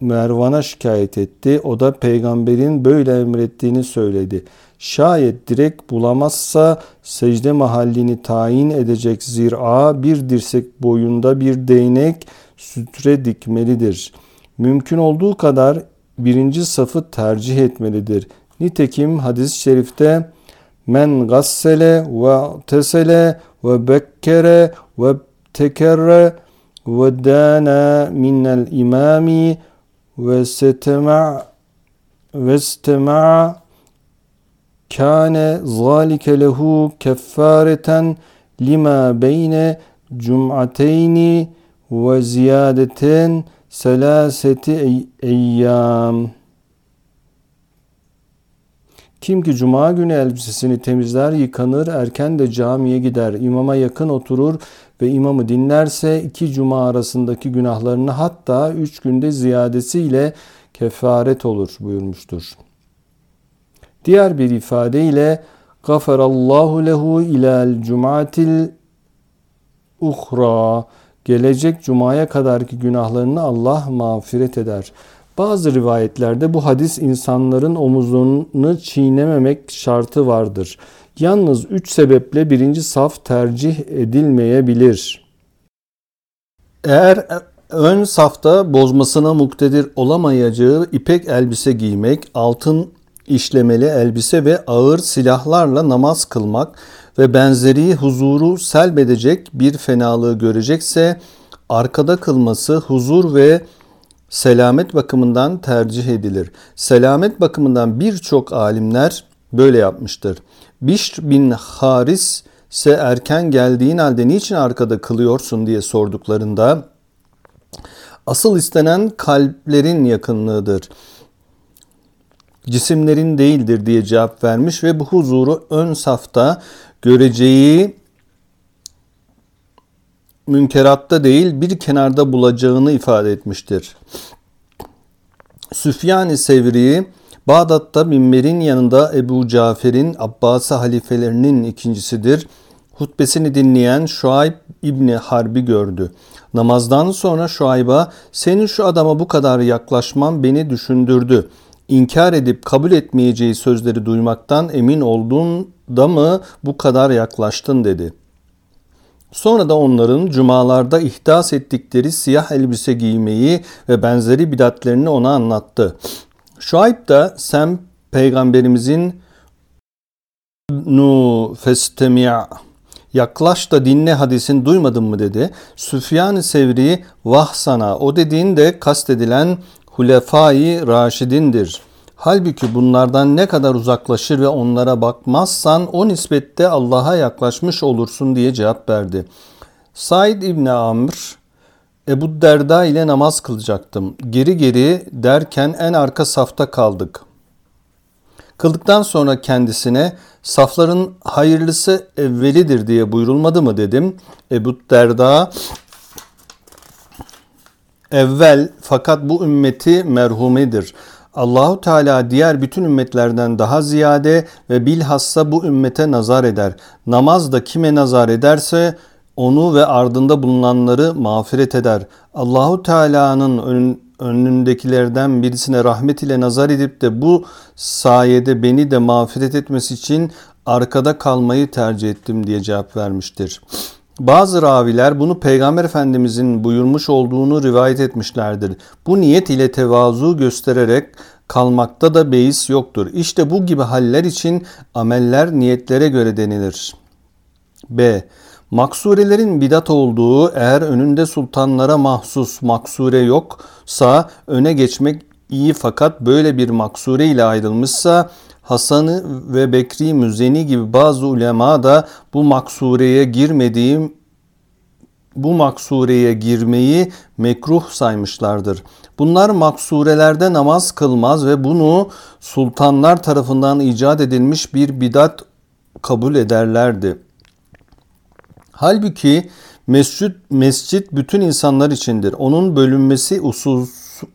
Mervan'a şikayet etti. O da peygamberin böyle emrettiğini söyledi. Şayet direkt bulamazsa secde mahallini tayin edecek zira bir dirsek boyunda bir değnek sütre dikmelidir. Mümkün olduğu kadar birinci safı tercih etmelidir. Nitekim hadis-i şerifte men gassele ve tesele ve bekkere ve tekerre ve dana minel imami ve setema ve stema kâne zâlike lehu keffareten lima beyne cum'ateyni ve ziyadeten selaseti eyyam. Kim ki cuma günü elbisesini temizler, yıkanır, erken de camiye gider, imama yakın oturur ve imamı dinlerse iki cuma arasındaki günahlarını hatta üç günde ziyadesiyle kefaret olur buyurmuştur. Diğer bir ifadeyle gafarallahu lehu ilal cumatil uhra gelecek cumaya kadarki günahlarını Allah mağfiret eder. Bazı rivayetlerde bu hadis insanların omuzunu çiğnememek şartı vardır. Yalnız üç sebeple birinci saf tercih edilmeyebilir. Eğer ön safta bozmasına muktedir olamayacağı ipek elbise giymek, altın işlemeli elbise ve ağır silahlarla namaz kılmak ve benzeri huzuru selbedecek bir fenalığı görecekse arkada kılması huzur ve selamet bakımından tercih edilir. Selamet bakımından birçok alimler böyle yapmıştır. Bişr bin Haris ise erken geldiğin halde niçin arkada kılıyorsun diye sorduklarında asıl istenen kalplerin yakınlığıdır. Cisimlerin değildir diye cevap vermiş ve bu huzuru ön safta göreceği münkeratta değil bir kenarda bulacağını ifade etmiştir. Süfyan-ı Sevri'yi Bağdat'ta minberin yanında Ebu Cafer'in Abbasi halifelerinin ikincisidir. Hutbesini dinleyen Şuayb İbni Harbi gördü. Namazdan sonra Şuayb'a senin şu adama bu kadar yaklaşman beni düşündürdü. İnkar edip kabul etmeyeceği sözleri duymaktan emin oldun da mı bu kadar yaklaştın dedi. Sonra da onların cumalarda ihdas ettikleri siyah elbise giymeyi ve benzeri bidatlerini ona anlattı. Şuayb da sen peygamberimizin nu festemi' Yaklaş da dinle hadisin duymadın mı dedi. Süfyan-ı Sevri vah sana o dediğin de kastedilen Hulefai Raşidindir. Halbuki bunlardan ne kadar uzaklaşır ve onlara bakmazsan o nispette Allah'a yaklaşmış olursun diye cevap verdi. Said İbni Amr Ebu Derda ile namaz kılacaktım. Geri geri derken en arka safta kaldık. Kıldıktan sonra kendisine safların hayırlısı evvelidir diye buyurulmadı mı dedim. Ebu Derda evvel fakat bu ümmeti merhumedir. Allahu Teala diğer bütün ümmetlerden daha ziyade ve bilhassa bu ümmete nazar eder. Namaz da kime nazar ederse onu ve ardında bulunanları mağfiret eder. Allahu Teala'nın ön, önündekilerden birisine rahmet ile nazar edip de bu sayede beni de mağfiret etmesi için arkada kalmayı tercih ettim diye cevap vermiştir. Bazı raviler bunu Peygamber Efendimizin buyurmuş olduğunu rivayet etmişlerdir. Bu niyet ile tevazu göstererek kalmakta da beis yoktur. İşte bu gibi haller için ameller niyetlere göre denilir. B. Maksurelerin bidat olduğu eğer önünde sultanlara mahsus maksure yoksa öne geçmek iyi fakat böyle bir maksure ile ayrılmışsa Hasan'ı ve Bekri Müzeni gibi bazı ulema da bu maksureye girmediğim bu maksureye girmeyi mekruh saymışlardır. Bunlar maksurelerde namaz kılmaz ve bunu sultanlar tarafından icat edilmiş bir bidat kabul ederlerdi. Halbuki mescit, mescit bütün insanlar içindir. Onun bölünmesi usul,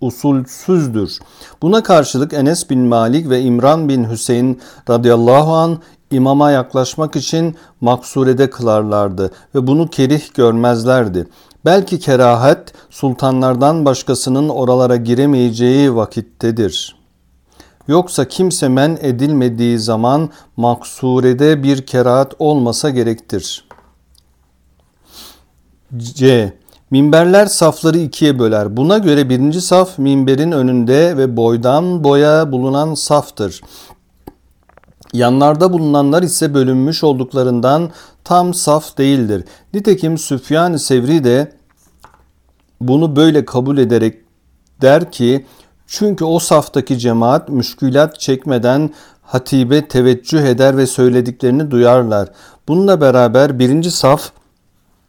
usulsüzdür. Buna karşılık Enes bin Malik ve İmran bin Hüseyin radıyallahu an imama yaklaşmak için maksurede kılarlardı ve bunu kerih görmezlerdi. Belki kerahat sultanlardan başkasının oralara giremeyeceği vakittedir. Yoksa kimse men edilmediği zaman maksurede bir kerahat olmasa gerektir.'' C. Minberler safları ikiye böler. Buna göre birinci saf minberin önünde ve boydan boya bulunan saftır. Yanlarda bulunanlar ise bölünmüş olduklarından tam saf değildir. Nitekim Süfyan-ı Sevri de bunu böyle kabul ederek der ki çünkü o saftaki cemaat müşkülat çekmeden hatibe teveccüh eder ve söylediklerini duyarlar. Bununla beraber birinci saf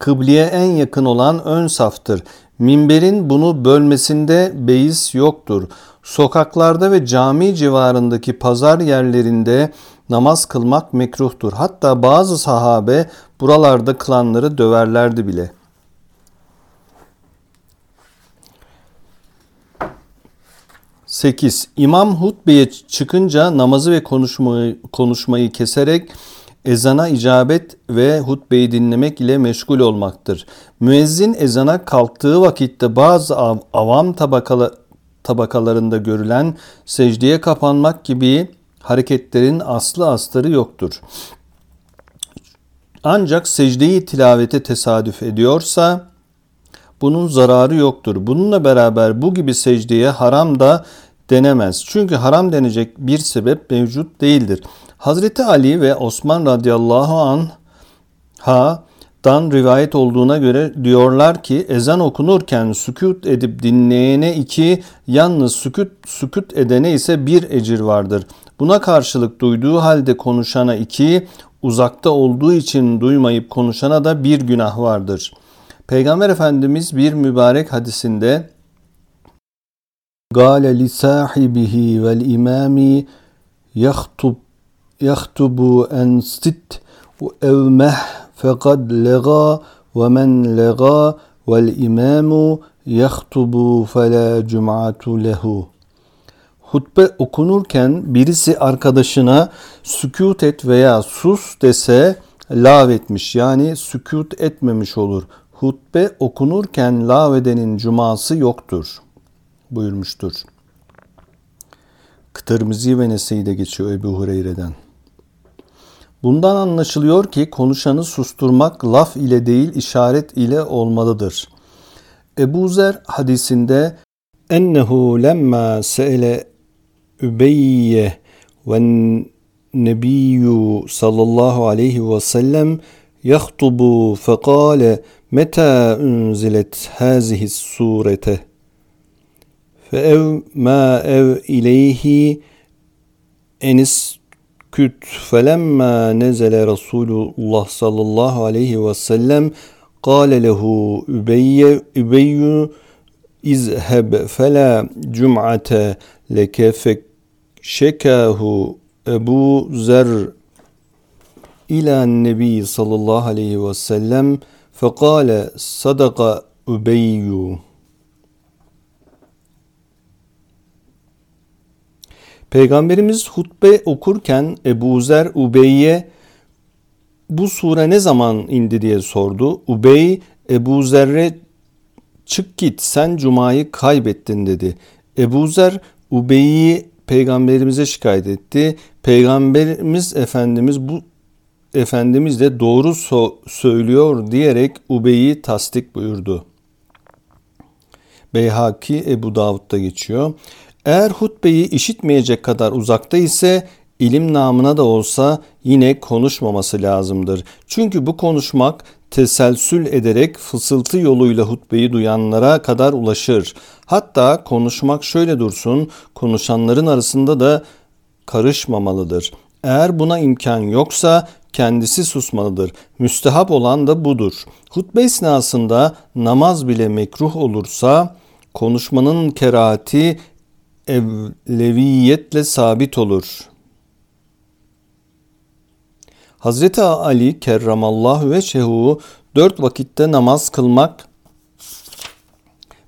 kıbleye en yakın olan ön saftır. Minberin bunu bölmesinde beis yoktur. Sokaklarda ve cami civarındaki pazar yerlerinde namaz kılmak mekruhtur. Hatta bazı sahabe buralarda kılanları döverlerdi bile. Sekiz. İmam hutbeye çıkınca namazı ve konuşmayı, konuşmayı keserek ezana icabet ve hutbeyi dinlemek ile meşgul olmaktır. Müezzin ezana kalktığı vakitte bazı av, avam tabakalı, tabakalarında görülen secdeye kapanmak gibi hareketlerin aslı astarı yoktur. Ancak secdeyi tilavete tesadüf ediyorsa bunun zararı yoktur. Bununla beraber bu gibi secdeye haram da denemez. Çünkü haram denecek bir sebep mevcut değildir. Hazreti Ali ve Osman radıyallahu an ha dan rivayet olduğuna göre diyorlar ki ezan okunurken sükut edip dinleyene iki, yalnız sükut, sükut edene ise bir ecir vardır. Buna karşılık duyduğu halde konuşana iki, uzakta olduğu için duymayıp konuşana da bir günah vardır. Peygamber Efendimiz bir mübarek hadisinde Gale li sahibihi yahtubu en sit ev meh fekad lega ve men lega vel imamu yahtubu fela cum'atu lehu. Hutbe okunurken birisi arkadaşına sükut et veya sus dese lav etmiş yani sükut etmemiş olur. Hutbe okunurken lav edenin cuması yoktur buyurmuştur. Kıtırmızı ve neseyi de geçiyor Ebu Hureyre'den. Bundan anlaşılıyor ki konuşanı susturmak laf ile değil işaret ile olmalıdır. Ebu Zer hadisinde ennehu lemma se'ele Übeyye ve nebiyyu sallallahu aleyhi ve sellem yahtubu fekale meta unzilet hazihi surete fe ev ma ev ileyhi enis Küt felemma nezele Resulullah sallallahu aleyhi ve sellem kâle lehu übeyye übeyyü izheb fela cum'ate leke şekahu Ebu Zer ila nebi sallallahu aleyhi ve sellem fekale sadaka übeyyu. Peygamberimiz hutbe okurken Ebu Zer Ubey'e bu sure ne zaman indi diye sordu. Ubey Ebu Zer'e çık git sen cumayı kaybettin dedi. Ebu Zer Ubey'i peygamberimize şikayet etti. Peygamberimiz Efendimiz bu Efendimiz de doğru so- söylüyor diyerek Ubey'i tasdik buyurdu. Beyhaki Ebu Davud'da geçiyor. Eğer hutbeyi işitmeyecek kadar uzakta ise ilim namına da olsa yine konuşmaması lazımdır. Çünkü bu konuşmak teselsül ederek fısıltı yoluyla hutbeyi duyanlara kadar ulaşır. Hatta konuşmak şöyle dursun, konuşanların arasında da karışmamalıdır. Eğer buna imkan yoksa kendisi susmalıdır. Müstehap olan da budur. Hutbe esnasında namaz bile mekruh olursa konuşmanın kerahati evleviyetle sabit olur. Hazreti Ali kerramallahu ve şehu dört vakitte namaz kılmak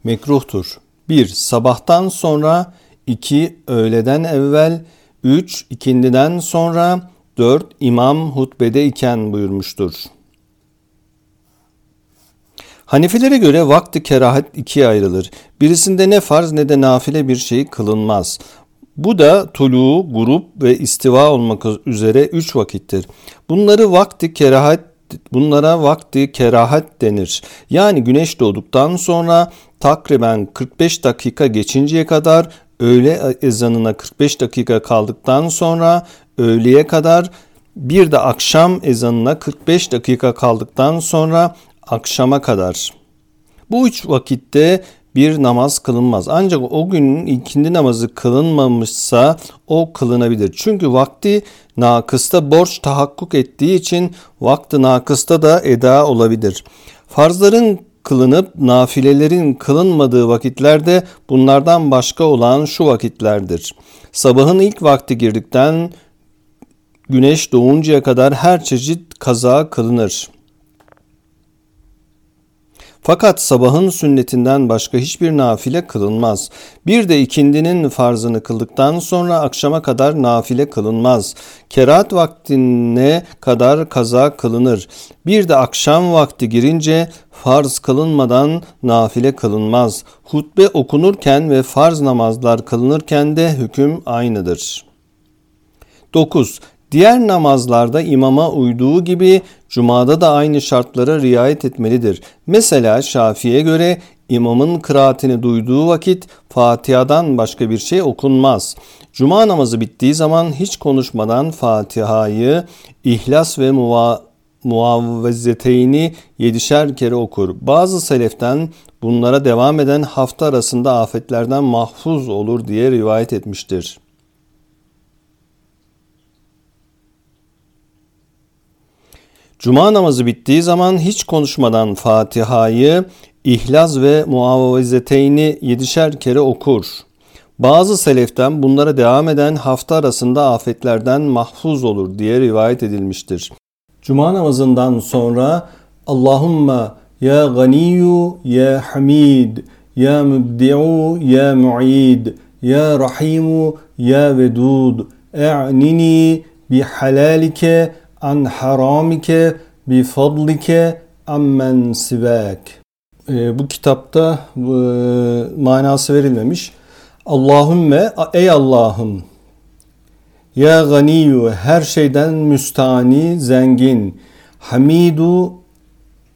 mekruhtur. 1. Sabahtan sonra 2. Öğleden evvel 3. ikindiden sonra 4. İmam hutbede iken buyurmuştur. Hanefilere göre vakti kerahat ikiye ayrılır. Birisinde ne farz ne de nafile bir şey kılınmaz. Bu da tulu, grup ve istiva olmak üzere üç vakittir. Bunları vakti kerahat bunlara vakti kerahat denir. Yani güneş doğduktan sonra takriben 45 dakika geçinceye kadar öğle ezanına 45 dakika kaldıktan sonra öğleye kadar bir de akşam ezanına 45 dakika kaldıktan sonra akşama kadar. Bu üç vakitte bir namaz kılınmaz. Ancak o günün ikindi namazı kılınmamışsa o kılınabilir. Çünkü vakti nakısta borç tahakkuk ettiği için vakti nakısta da eda olabilir. Farzların kılınıp nafilelerin kılınmadığı vakitlerde bunlardan başka olan şu vakitlerdir. Sabahın ilk vakti girdikten güneş doğuncaya kadar her çeşit kaza kılınır. Fakat sabahın sünnetinden başka hiçbir nafile kılınmaz. Bir de ikindinin farzını kıldıktan sonra akşama kadar nafile kılınmaz. Kerat vaktine kadar kaza kılınır. Bir de akşam vakti girince farz kılınmadan nafile kılınmaz. Hutbe okunurken ve farz namazlar kılınırken de hüküm aynıdır. 9. Diğer namazlarda imama uyduğu gibi cumada da aynı şartlara riayet etmelidir. Mesela Şafii'ye göre imamın kıraatini duyduğu vakit Fatiha'dan başka bir şey okunmaz. Cuma namazı bittiği zaman hiç konuşmadan Fatiha'yı İhlas ve muva muavvezeteyni yedişer kere okur. Bazı seleften bunlara devam eden hafta arasında afetlerden mahfuz olur diye rivayet etmiştir. Cuma namazı bittiği zaman hiç konuşmadan Fatiha'yı İhlas ve Muavvezeteyni yedişer kere okur. Bazı seleften bunlara devam eden hafta arasında afetlerden mahfuz olur diye rivayet edilmiştir. Cuma namazından sonra Allahumma ya ganiyu ya hamid ya mübdi'u ya mu'id ya rahimu ya vedud e'nini bi halalike an haramike bi fadlike ammen sivak. Ee, bu kitapta e, manası verilmemiş. Allahümme ey Allah'ım ya ganiyu her şeyden müstani zengin hamidu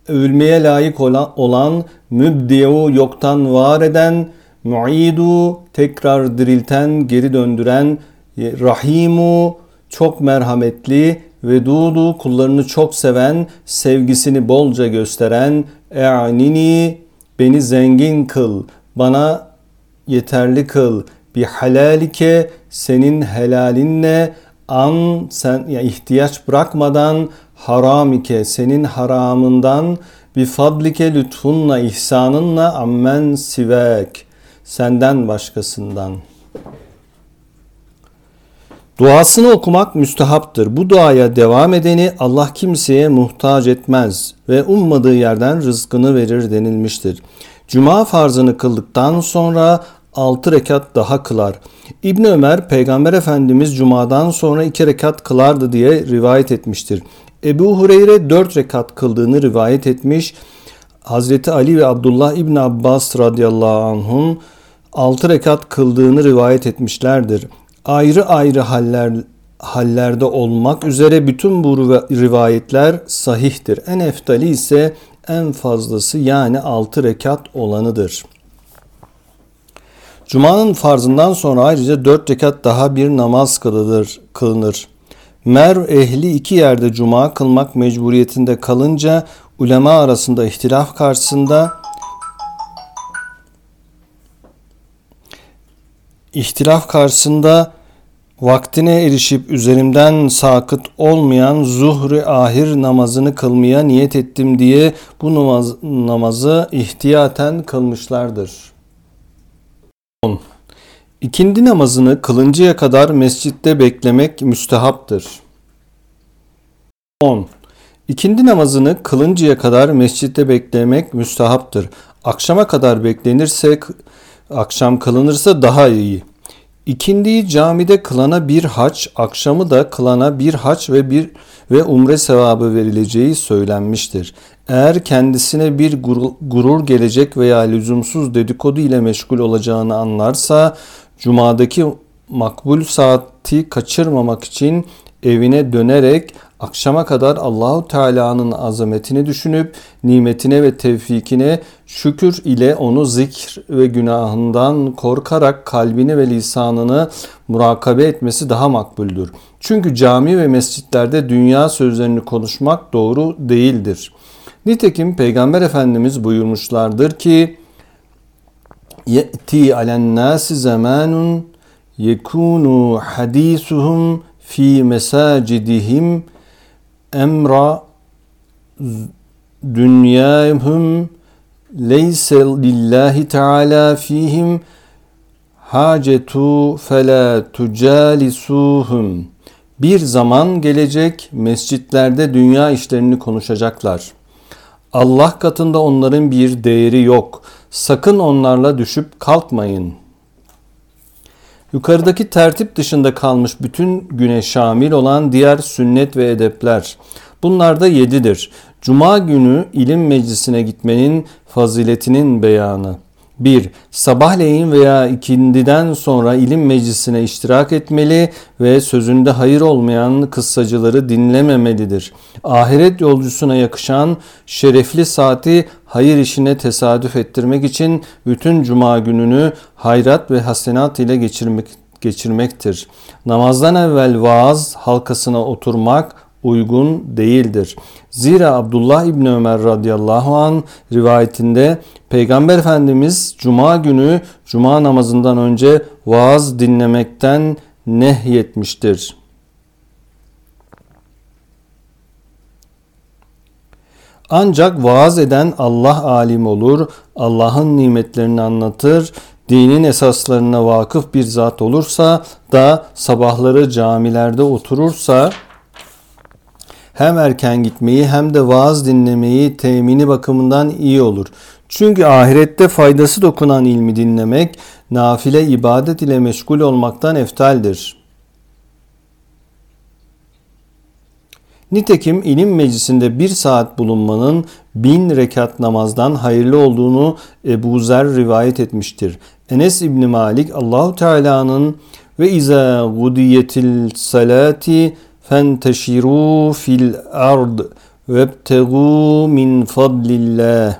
övülmeye layık olan, olan mübdiu yoktan var eden muidu tekrar dirilten geri döndüren rahimu çok merhametli, vedudu kullarını çok seven, sevgisini bolca gösteren, e'nini beni zengin kıl, bana yeterli kıl, bir halalike senin helalinle an sen ya ihtiyaç bırakmadan haramike senin haramından bir fadlike lütfunla ihsanınla ammen sivek senden başkasından. Duasını okumak müstehaptır. Bu duaya devam edeni Allah kimseye muhtaç etmez ve ummadığı yerden rızkını verir denilmiştir. Cuma farzını kıldıktan sonra 6 rekat daha kılar. İbn Ömer Peygamber Efendimiz cumadan sonra 2 rekat kılardı diye rivayet etmiştir. Ebu Hureyre 4 rekat kıldığını rivayet etmiş. Hazreti Ali ve Abdullah İbn Abbas radıyallahu anhum 6 rekat kıldığını rivayet etmişlerdir. Ayrı ayrı haller hallerde olmak üzere bütün bu rivayetler sahihtir. En eftali ise en fazlası yani 6 rekat olanıdır. Cuma'nın farzından sonra ayrıca 4 rekat daha bir namaz kılınır. kılınır. Mer ehli iki yerde cuma kılmak mecburiyetinde kalınca ulema arasında ihtilaf karşısında ihtilaf karşısında vaktine erişip üzerimden sakıt olmayan zuhri ahir namazını kılmaya niyet ettim diye bu namaz, namazı ihtiyaten kılmışlardır. 10. İkindi namazını kılıncaya kadar mescitte beklemek müstehaptır. 10. İkindi namazını kılıncaya kadar mescitte beklemek müstehaptır. Akşama kadar beklenirse, akşam kılınırsa daha iyi. İkindiyi camide kılana bir haç, akşamı da kılana bir haç ve bir ve umre sevabı verileceği söylenmiştir. Eğer kendisine bir gurur gelecek veya lüzumsuz dedikodu ile meşgul olacağını anlarsa cumadaki makbul saati kaçırmamak için evine dönerek akşama kadar Allahu Teala'nın azametini düşünüp nimetine ve tevfikine şükür ile onu zikr ve günahından korkarak kalbini ve lisanını murakabe etmesi daha makbuldür. Çünkü cami ve mescitlerde dünya sözlerini konuşmak doğru değildir. Nitekim Peygamber Efendimiz buyurmuşlardır ki ye'ti alen nasi zamanun yekunu hadisuhum fi mesacidihim emra dünyahum leyse lillahi teala fihim hacetu fela tucalisuhum. Bir zaman gelecek mescitlerde dünya işlerini konuşacaklar. Allah katında onların bir değeri yok. Sakın onlarla düşüp kalkmayın. Yukarıdaki tertip dışında kalmış bütün güne şamil olan diğer sünnet ve edepler. Bunlar da yedidir. Cuma günü ilim meclisine gitmenin faziletinin beyanı. 1. Sabahleyin veya ikindiden sonra ilim meclisine iştirak etmeli ve sözünde hayır olmayan kıssacıları dinlememelidir. Ahiret yolcusuna yakışan şerefli saati hayır işine tesadüf ettirmek için bütün cuma gününü hayrat ve hasenat ile geçirmek, geçirmektir. Namazdan evvel vaaz halkasına oturmak uygun değildir. Zira Abdullah İbni Ömer radıyallahu an rivayetinde Peygamber Efendimiz cuma günü cuma namazından önce vaaz dinlemekten nehyetmiştir. Ancak vaaz eden Allah alim olur, Allah'ın nimetlerini anlatır, dinin esaslarına vakıf bir zat olursa da sabahları camilerde oturursa hem erken gitmeyi hem de vaaz dinlemeyi temini bakımından iyi olur. Çünkü ahirette faydası dokunan ilmi dinlemek, nafile ibadet ile meşgul olmaktan eftaldir. Nitekim ilim meclisinde bir saat bulunmanın bin rekat namazdan hayırlı olduğunu Ebu Zer rivayet etmiştir. Enes İbni Malik Allahu Teala'nın ve iza gudiyetil salati فَانْتَشِرُوا فِي الْأَرْضِ وَابْتَغُوا مِنْ فَضْلِ اللّٰهِ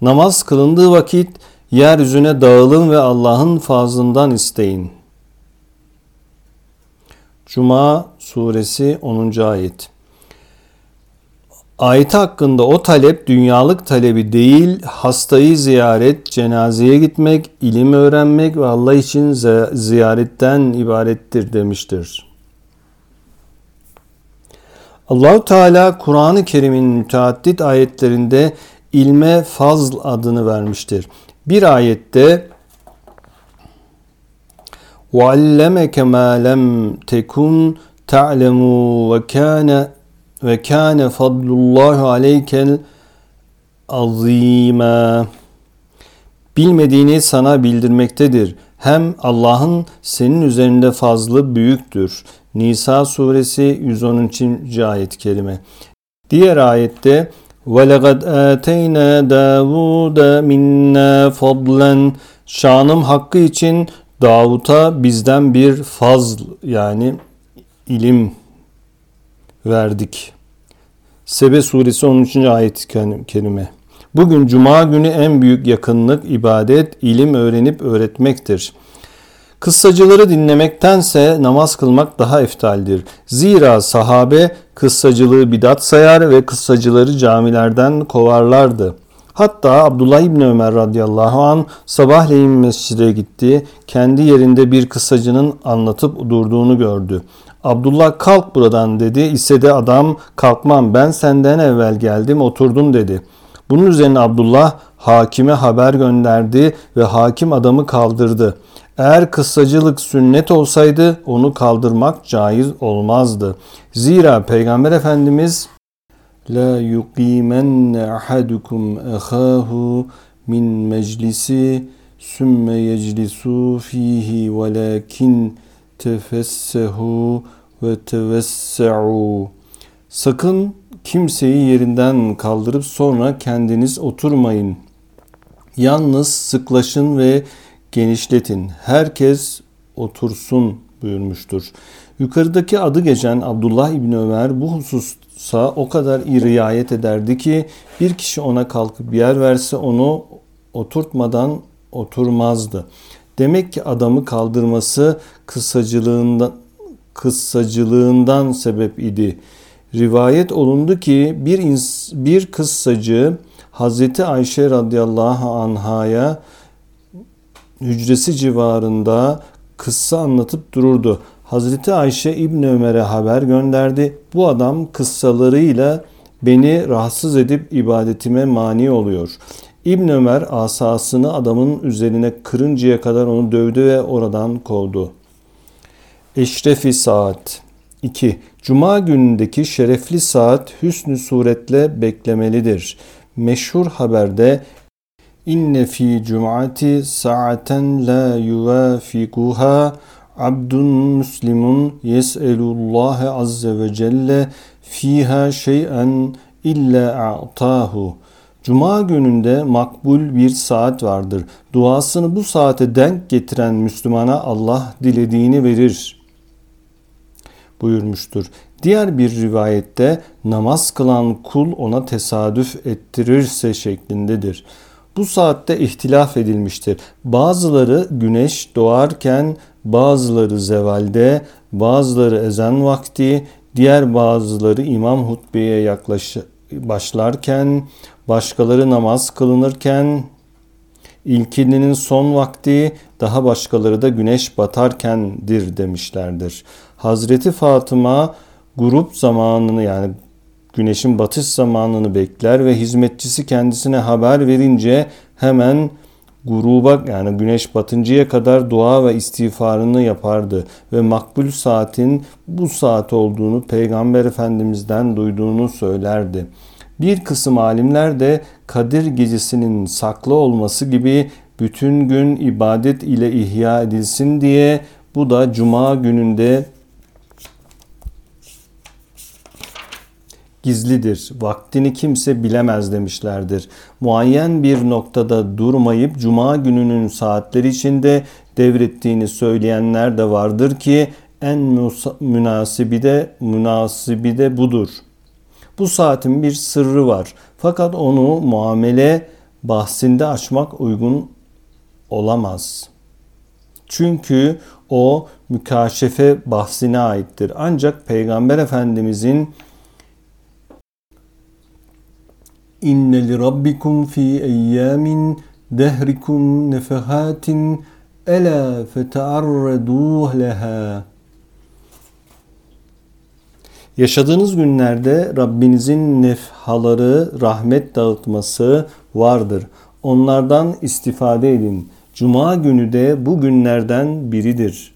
Namaz kılındığı vakit yeryüzüne dağılın ve Allah'ın fazlından isteyin. Cuma suresi 10. ayet. Ayeti hakkında o talep dünyalık talebi değil, hastayı ziyaret, cenazeye gitmek, ilim öğrenmek ve Allah için ziyaretten ibarettir demiştir. Allahu Teala Kur'an-ı Kerim'in müteaddit ayetlerinde ilme fazl adını vermiştir. Bir ayette وَعَلَّمَكَ مَا لَمْ تَكُنْ تَعْلَمُ وَكَانَ ve kâne fadlullahu aleykel azîmâ. Bilmediğini sana bildirmektedir. Hem Allah'ın senin üzerinde fazlı büyüktür. Nisa suresi 113. ayet-i kerime. Diğer ayette وَلَقَدْ آتَيْنَا دَاوُودَ مِنَّا فَضْلًا Şanım hakkı için Davut'a bizden bir fazl yani ilim verdik. Sebe suresi 13. ayet-i kerime. Bugün cuma günü en büyük yakınlık, ibadet, ilim öğrenip öğretmektir. Kıssacıları dinlemektense namaz kılmak daha eftaldir. Zira sahabe kıssacılığı bidat sayar ve kıssacıları camilerden kovarlardı. Hatta Abdullah İbni Ömer radıyallahu an sabahleyin mescide gitti. Kendi yerinde bir kıssacının anlatıp durduğunu gördü. Abdullah kalk buradan dedi. İse de adam kalkmam ben senden evvel geldim oturdum dedi. Bunun üzerine Abdullah hakime haber gönderdi ve hakim adamı kaldırdı. Eğer kıssacılık sünnet olsaydı onu kaldırmak caiz olmazdı. Zira Peygamber Efendimiz La yuqimenne ahadukum ahahu min meclisi sümme yeclisu fihi velakin tefessehu ve tevesse'u. Sakın kimseyi yerinden kaldırıp sonra kendiniz oturmayın. Yalnız sıklaşın ve genişletin. Herkes otursun buyurmuştur. Yukarıdaki adı geçen Abdullah İbni Ömer bu hususa o kadar iyi riayet ederdi ki bir kişi ona kalkıp yer verse onu oturtmadan oturmazdı. Demek ki adamı kaldırması kısacılığından kıssacılığından sebep idi. Rivayet olundu ki bir, ins, bir kıssacı Hazreti Ayşe radıyallahu anhaya hücresi civarında kıssa anlatıp dururdu. Hazreti Ayşe İbn Ömer'e haber gönderdi. Bu adam kıssalarıyla beni rahatsız edip ibadetime mani oluyor. İbn Ömer asasını adamın üzerine kırıncaya kadar onu dövdü ve oradan kovdu. Eşrefi saat 2. Cuma günündeki şerefli saat hüsnü suretle beklemelidir. Meşhur haberde İnne fi cum'ati sa'aten la yuvafikuha abdun muslimun yes'elullaha azze ve celle fiha şey'en illa a'tahu. Cuma gününde makbul bir saat vardır. Duasını bu saate denk getiren Müslümana Allah dilediğini verir buyurmuştur. Diğer bir rivayette namaz kılan kul ona tesadüf ettirirse şeklindedir. Bu saatte ihtilaf edilmiştir. Bazıları güneş doğarken, bazıları zevalde, bazıları ezan vakti, diğer bazıları imam hutbeye yaklaş başlarken, başkaları namaz kılınırken, ilkinin son vakti, daha başkaları da güneş batarkendir demişlerdir. Hazreti Fatıma grup zamanını yani güneşin batış zamanını bekler ve hizmetçisi kendisine haber verince hemen gruba yani güneş batıncaya kadar dua ve istiğfarını yapardı ve makbul saatin bu saat olduğunu Peygamber Efendimiz'den duyduğunu söylerdi. Bir kısım alimler de Kadir gecesinin saklı olması gibi bütün gün ibadet ile ihya edilsin diye bu da cuma gününde gizlidir. Vaktini kimse bilemez demişlerdir. Muayyen bir noktada durmayıp cuma gününün saatleri içinde devrettiğini söyleyenler de vardır ki en münasibi de münasibi de budur. Bu saatin bir sırrı var. Fakat onu muamele bahsinde açmak uygun olamaz. Çünkü o mükaşefe bahsine aittir. Ancak Peygamber Efendimizin İnne li rabbikum fi eyyamin dehrikum nefahatin ela fetearreduh leha. Yaşadığınız günlerde Rabbinizin nefhaları, rahmet dağıtması vardır. Onlardan istifade edin. Cuma günü de bu günlerden biridir.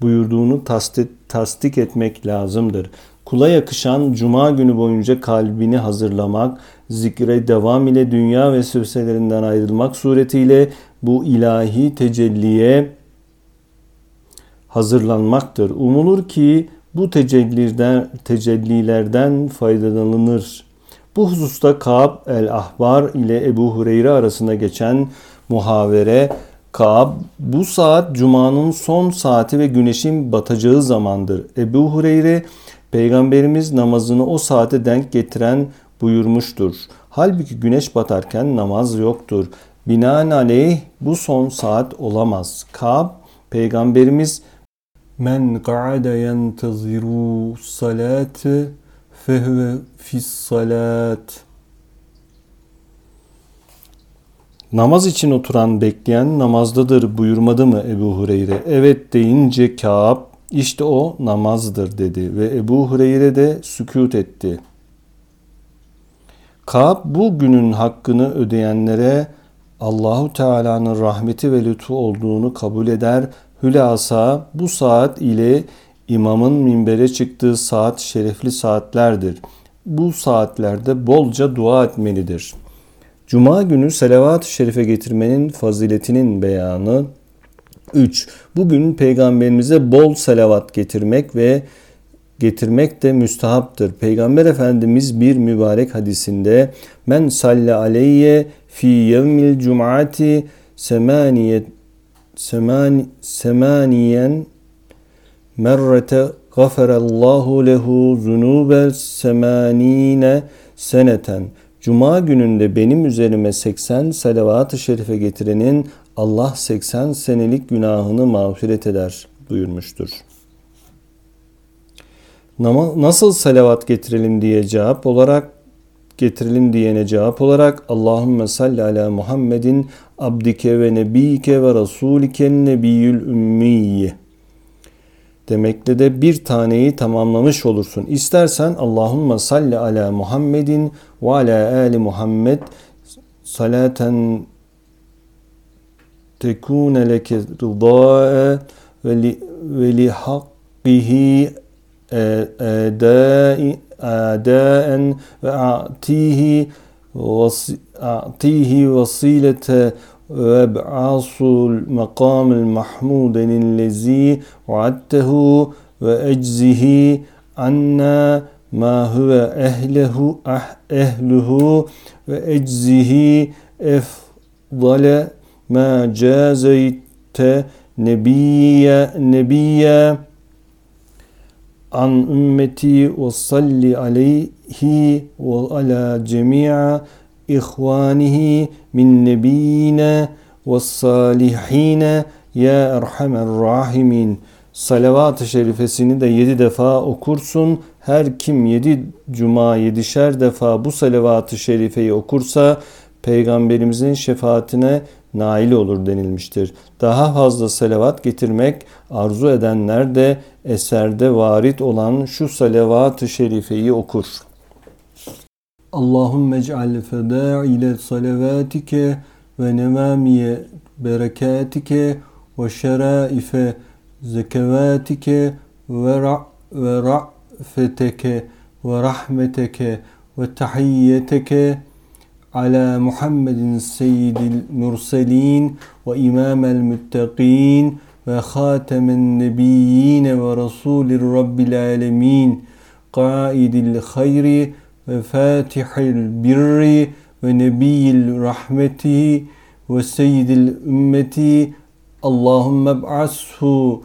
Buyurduğunu tasdik, tasdik etmek lazımdır. Kula yakışan cuma günü boyunca kalbini hazırlamak, zikre devam ile dünya ve süselerinden ayrılmak suretiyle bu ilahi tecelliye hazırlanmaktır. Umulur ki bu tecellilerden, tecellilerden faydalanılır. Bu hususta Kaab el-Ahbar ile Ebu Hureyre arasında geçen muhavere Kaab bu saat Cuma'nın son saati ve güneşin batacağı zamandır. Ebu Hureyre Peygamberimiz namazını o saate denk getiren buyurmuştur. Halbuki güneş batarken namaz yoktur. Binaenaleyh bu son saat olamaz. Kab, Peygamberimiz Men qa'ada yenteziru salate fehve fis salat. Namaz için oturan bekleyen namazdadır buyurmadı mı Ebu Hureyre? Evet deyince Kâb işte o namazdır dedi ve Ebu Hureyre de sükut etti. Kâb bu günün hakkını ödeyenlere Allahu Teala'nın rahmeti ve lütfu olduğunu kabul eder. Hülasa bu saat ile imamın minbere çıktığı saat şerefli saatlerdir. Bu saatlerde bolca dua etmelidir. Cuma günü selavat-ı şerife getirmenin faziletinin beyanı 3. Bugün peygamberimize bol salavat getirmek ve getirmek de müstahaptır. Peygamber Efendimiz bir mübarek hadisinde men salle aleyye fi yevmil cum'ati semaniyet semani, semaniyen merrete gaferallahu lehu zunubel semanine seneten. Cuma gününde benim üzerime 80 salavat-ı şerife getirenin Allah 80 senelik günahını mağfiret eder buyurmuştur. Nasıl salavat getirelim diye cevap olarak getirelim diyene cevap olarak Allahümme salli ala Muhammedin abdike ve nebiyike ve rasulike nebiyyül ümmiyye demekle de bir taneyi tamamlamış olursun. İstersen Allahümme salli ala Muhammedin ve ala ali Muhammed salaten تكون لك رضاء ولحقه أداء أداء وأعطيه أعطيه وصيلة وابعث المقام المحمود الذي وعدته وأجزه عنا ما هو أهله أه- أهله وأجزه أفضل ma cazeyte nebiyye nebiyye an ümmeti ve salli aleyhi ve ala cemi'a ihvanihi min nebiyine ve salihine ya erhamer rahimin. Salavat-ı şerifesini de yedi defa okursun. Her kim yedi cuma yedişer defa bu salavat-ı şerifeyi okursa Peygamberimizin şefaatine nail olur denilmiştir. Daha fazla salavat getirmek arzu edenler de eserde varit olan şu salavat-ı şerifeyi okur. Allahümme ec'al fedâile salavatike ve nevamiye berekatike ve şeraife zekevatike ve ra ve ra'feteke ve rahmeteke ve tahiyyeteke ala Muhammedin seyyidil murselin ve imamel müttakin ve hatemen nebiyyin ve rasulir rabbil alemin qaidil hayri ve fatihil birri ve nebiyil rahmeti ve seyyidil ümmeti Allahümme b'ashu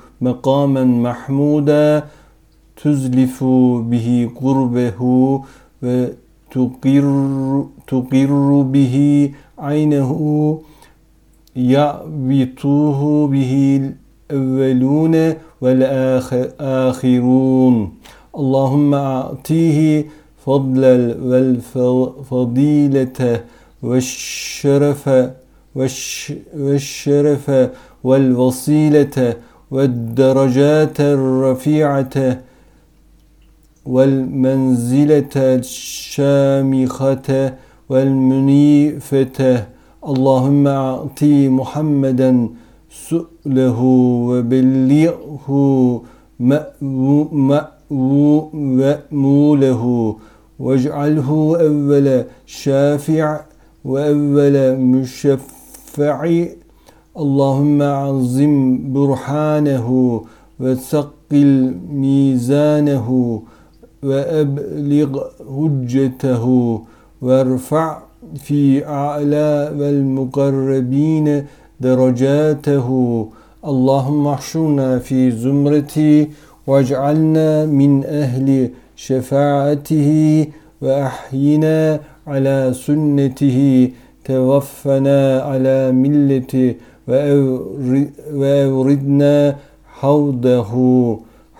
تقر به عينه يعبطوه به الأولون والآخرون. اللهم أعطيه فضلا والفضيلة والشرف والشرف والوصيلة والدرجات الرفيعة والمنزلة الشامخة والمنيفة اللهم أعطي محمدا سؤله وبلغه مأموله. واجعله أول شافع وأول مشفع. اللهم عظم برهانه وثقل ميزانه وأبلغ هجته وارفع في أعلى والمقربين درجاته. اللهم احشرنا في زمرتي واجعلنا من أهل شفاعته وأحينا على سنته. توفنا على ملته وأوردنا حوضه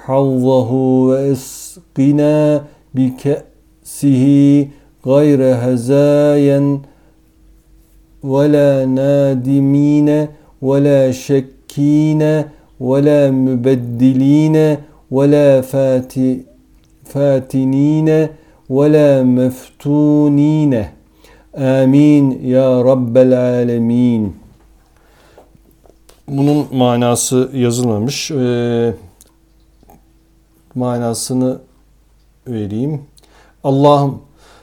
حوضه وأسقنا بكأسه. gayre hezayen ve la nadimine ve la şekkine ve la mübeddiline ve la fati, fatinine ve la. Amin ya Rabbel alemin. Bunun manası yazılmamış. Ee, manasını vereyim. Allah'ım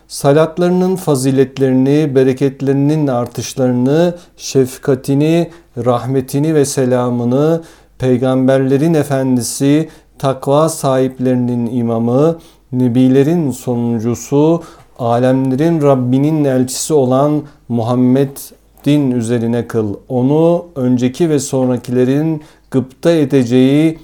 salatlarının faziletlerini, bereketlerinin artışlarını, şefkatini, rahmetini ve selamını peygamberlerin efendisi, takva sahiplerinin imamı, nebilerin sonuncusu, alemlerin Rabbinin elçisi olan Muhammed din üzerine kıl. Onu önceki ve sonrakilerin gıpta edeceği,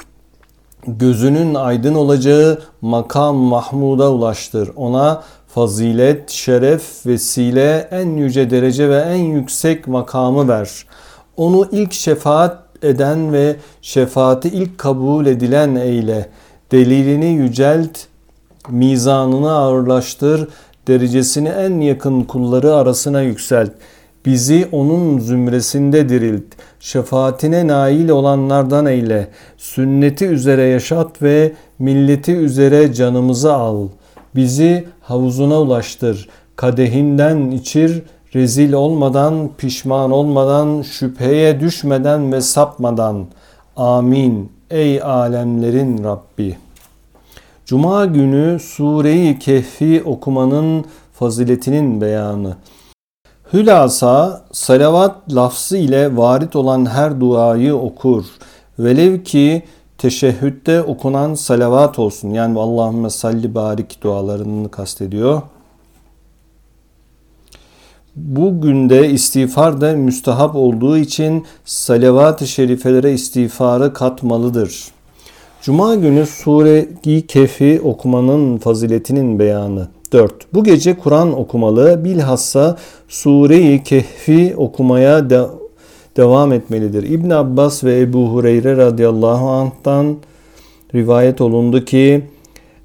gözünün aydın olacağı makam Mahmud'a ulaştır. Ona fazilet, şeref, vesile, en yüce derece ve en yüksek makamı ver. Onu ilk şefaat eden ve şefaati ilk kabul edilen eyle. Delilini yücelt, mizanını ağırlaştır, derecesini en yakın kulları arasına yükselt. Bizi onun zümresinde dirilt. Şefaatine nail olanlardan eyle. Sünneti üzere yaşat ve milleti üzere canımızı al. Bizi havuzuna ulaştır. Kadehinden içir, rezil olmadan, pişman olmadan, şüpheye düşmeden ve sapmadan. Amin. Ey alemlerin Rabbi. Cuma günü Sure-i Kehfi okumanın faziletinin beyanı. Hülasa salavat lafzı ile varit olan her duayı okur. Velev ki teşehhütte okunan salavat olsun. Yani Allahümme salli barik dualarını kastediyor. Bu günde istiğfar da müstahap olduğu için salavat-ı şerifelere istiğfarı katmalıdır. Cuma günü Sure-i Kefi okumanın faziletinin beyanı. 4. Bu gece Kur'an okumalı bilhassa Sure-i Kehfi okumaya de devam etmelidir. İbn Abbas ve Ebu Hureyre radıyallahu anh'tan rivayet olundu ki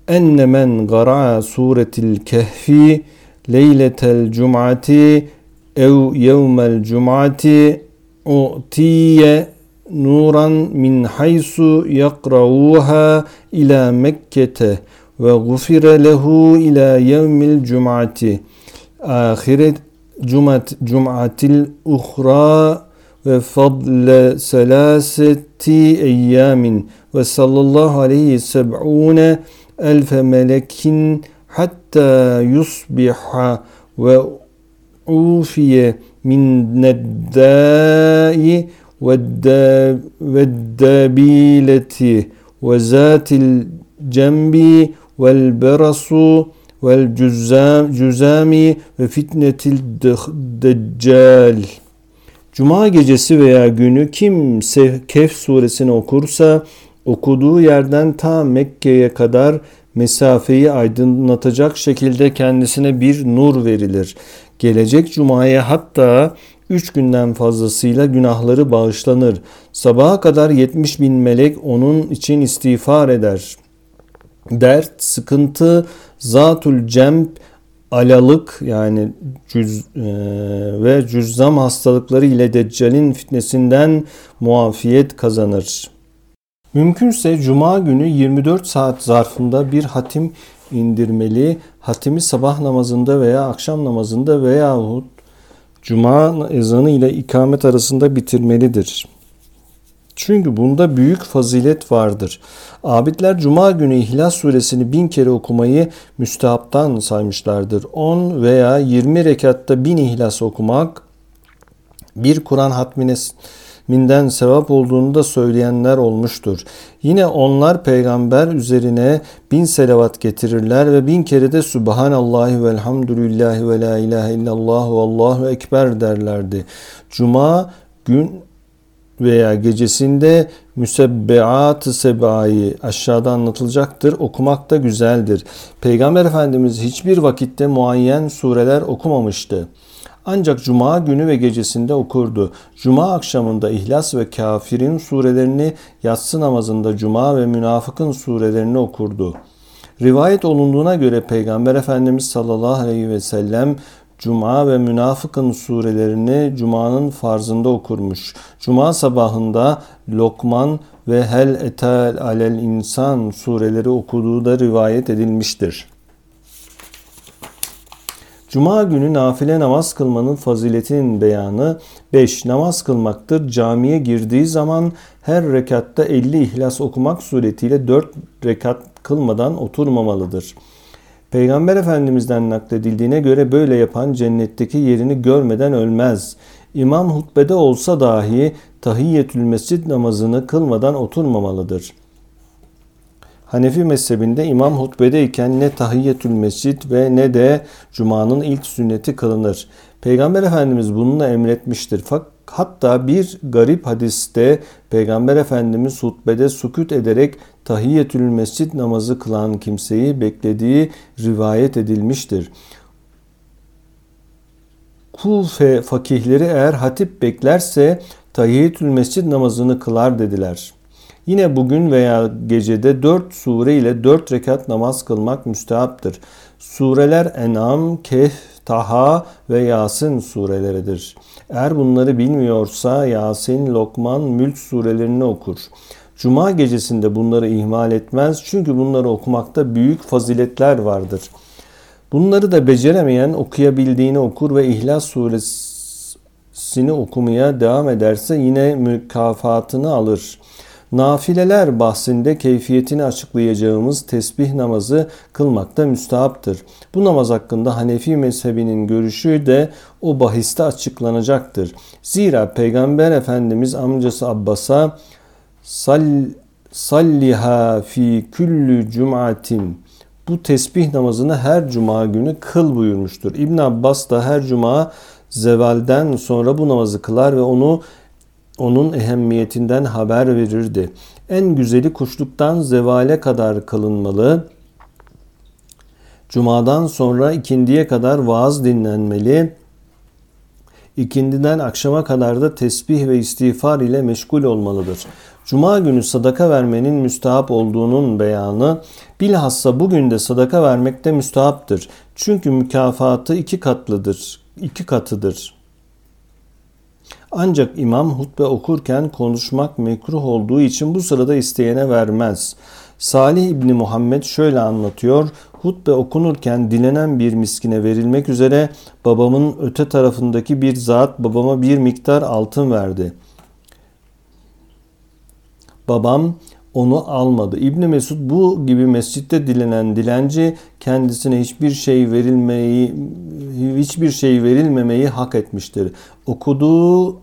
enne men gara'a suretil kehfi leyletel cum'ati ev yevmel cum'ati utiye nuran min haysu yakra'uha ila Mekke'te ve gufire lehu ila yevmil cum'ati ahiret cumat cum'atil uhra فضل ثلاثة أيام وصلى الله عليه سبعون ألف ملك حتى يصبح وأوفي من الداء والدابيلة وذات الجنب والبرص والجزام وفتنة الدجال. Cuma gecesi veya günü kim Kehf suresini okursa okuduğu yerden ta Mekke'ye kadar mesafeyi aydınlatacak şekilde kendisine bir nur verilir. Gelecek cumaya hatta Üç günden fazlasıyla günahları bağışlanır. Sabaha kadar 70 bin melek onun için istiğfar eder. Dert, sıkıntı, zatul cemp, alalık yani cüz, e, ve cüzzam hastalıkları ile Deccal'in fitnesinden muafiyet kazanır. Mümkünse cuma günü 24 saat zarfında bir hatim indirmeli. Hatimi sabah namazında veya akşam namazında veyahut cuma ezanı ile ikamet arasında bitirmelidir. Çünkü bunda büyük fazilet vardır. Abidler Cuma günü İhlas suresini bin kere okumayı müstehaptan saymışlardır. 10 veya 20 rekatta bin İhlas okumak bir Kur'an hatminen sevap olduğunu da söyleyenler olmuştur. Yine onlar peygamber üzerine bin selavat getirirler ve bin kere de Subhanallahi velhamdülillahi ve la ilahe illallah ve Allahu ekber derlerdi. Cuma gün veya gecesinde müsebbeat-ı sebayı aşağıda anlatılacaktır. Okumak da güzeldir. Peygamber Efendimiz hiçbir vakitte muayyen sureler okumamıştı. Ancak cuma günü ve gecesinde okurdu. Cuma akşamında İhlas ve Kafirin surelerini, yatsı namazında Cuma ve Münafıkın surelerini okurdu. Rivayet olunduğuna göre Peygamber Efendimiz sallallahu aleyhi ve sellem Cuma ve Münafıkın surelerini Cuma'nın farzında okurmuş. Cuma sabahında Lokman ve Hel etel alel insan sureleri okuduğu da rivayet edilmiştir. Cuma günü nafile namaz kılmanın faziletinin beyanı 5. Namaz kılmaktır. Camiye girdiği zaman her rekatta 50 ihlas okumak suretiyle 4 rekat kılmadan oturmamalıdır.'' Peygamber Efendimiz'den nakledildiğine göre böyle yapan cennetteki yerini görmeden ölmez. İmam hutbede olsa dahi tahiyyetül mescid namazını kılmadan oturmamalıdır. Hanefi mezhebinde imam hutbedeyken ne tahiyyetül mescid ve ne de cumanın ilk sünneti kılınır. Peygamber Efendimiz bununla emretmiştir. Hatta bir garip hadiste Peygamber Efendimiz hutbede sukut ederek tahiyyetül mescid namazı kılan kimseyi beklediği rivayet edilmiştir. Kufe fakihleri eğer hatip beklerse tahiyyetül mescid namazını kılar dediler. Yine bugün veya gecede dört sure ile dört rekat namaz kılmak müstehaptır. Sureler En'am, Kehf, Taha ve Yasin sureleridir. Eğer bunları bilmiyorsa Yasin, Lokman, Mülk surelerini okur. Cuma gecesinde bunları ihmal etmez çünkü bunları okumakta büyük faziletler vardır. Bunları da beceremeyen okuyabildiğini okur ve İhlas suresini okumaya devam ederse yine mükafatını alır. Nafileler bahsinde keyfiyetini açıklayacağımız tesbih namazı kılmakta müstahaptır. Bu namaz hakkında Hanefi mezhebinin görüşü de o bahiste açıklanacaktır. Zira Peygamber Efendimiz amcası Abbas'a Sal, salliha fi küllü cumatin bu tesbih namazını her cuma günü kıl buyurmuştur. İbn Abbas da her cuma zevalden sonra bu namazı kılar ve onu onun ehemmiyetinden haber verirdi. En güzeli kuşluktan zevale kadar kılınmalı. Cumadan sonra ikindiye kadar vaaz dinlenmeli. İkindiden akşama kadar da tesbih ve istiğfar ile meşgul olmalıdır. Cuma günü sadaka vermenin müstahap olduğunun beyanı bilhassa bugün de sadaka vermekte müstahaptır. Çünkü mükafatı iki katlıdır, iki katıdır. Ancak imam hutbe okurken konuşmak mekruh olduğu için bu sırada isteyene vermez. Salih İbni Muhammed şöyle anlatıyor. Hutbe okunurken dilenen bir miskine verilmek üzere babamın öte tarafındaki bir zat babama bir miktar altın verdi. Babam onu almadı. İbni Mesud bu gibi mescitte dilenen dilenci kendisine hiçbir şey verilmeyi hiçbir şey verilmemeyi hak etmiştir. Okuduğu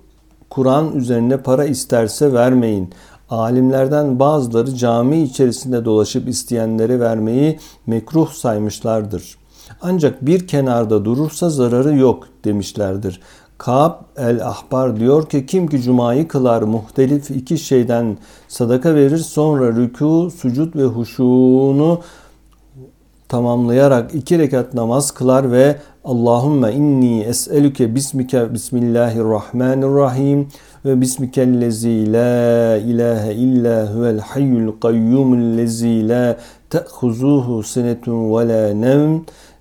Kur'an üzerine para isterse vermeyin. Alimlerden bazıları cami içerisinde dolaşıp isteyenlere vermeyi mekruh saymışlardır. Ancak bir kenarda durursa zararı yok demişlerdir. Kab el-Ahbar diyor ki kim ki cumayı kılar muhtelif iki şeyden sadaka verir sonra rükû, sucud ve huşuğunu tamamlayarak iki rekat namaz kılar ve Allahümme inni es'elüke bismike bismillahirrahmanirrahim ve bismikellezi la ilahe illa huvel hayyul kayyumul lezi la te'huzuhu sinetun ve la nevm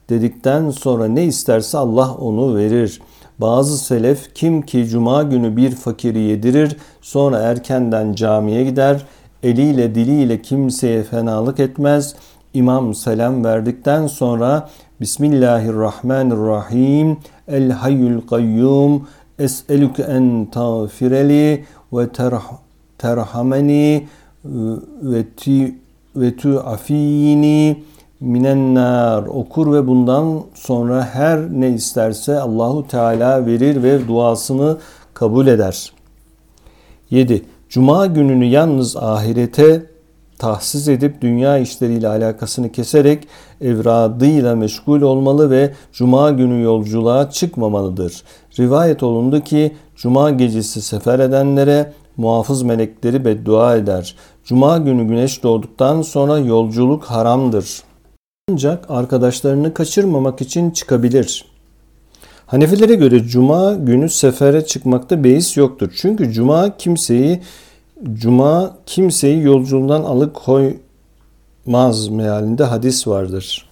dedikten sonra ne isterse Allah onu verir. Bazı selef kim ki cuma günü bir fakiri yedirir sonra erkenden camiye gider eliyle diliyle kimseye fenalık etmez. İmam selam verdikten sonra Bismillahirrahmanirrahim El hayyul kayyum Es'elüke en tağfireli ve terh terhameni ve tu afini minennar okur ve bundan sonra her ne isterse Allahu Teala verir ve duasını kabul eder. 7. Cuma gününü yalnız ahirete tahsis edip dünya işleriyle alakasını keserek evradıyla meşgul olmalı ve cuma günü yolculuğa çıkmamalıdır. Rivayet olundu ki cuma gecesi sefer edenlere muhafız melekleri beddua eder. Cuma günü güneş doğduktan sonra yolculuk haramdır. Ancak arkadaşlarını kaçırmamak için çıkabilir. Hanefilere göre cuma günü sefere çıkmakta beis yoktur. Çünkü cuma kimseyi cuma kimseyi yolculuğundan alıkoymaz mealinde hadis vardır.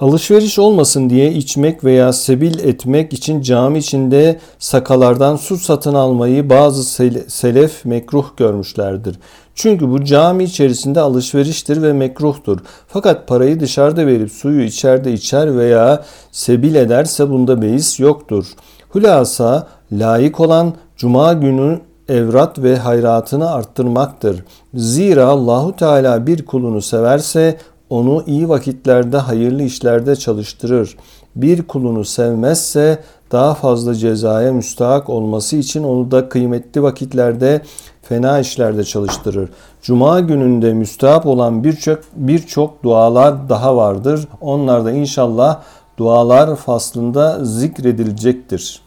Alışveriş olmasın diye içmek veya sebil etmek için cami içinde sakalardan su satın almayı bazı selef mekruh görmüşlerdir. Çünkü bu cami içerisinde alışveriştir ve mekruhtur. Fakat parayı dışarıda verip suyu içeride içer veya sebil ederse bunda beis yoktur. Hulasa layık olan cuma günü evrat ve hayratını arttırmaktır. Zira Allahu Teala bir kulunu severse onu iyi vakitlerde hayırlı işlerde çalıştırır. Bir kulunu sevmezse daha fazla cezaya müstahak olması için onu da kıymetli vakitlerde fena işlerde çalıştırır. Cuma gününde müstahap olan birçok birçok dualar daha vardır. Onlar da inşallah dualar faslında zikredilecektir.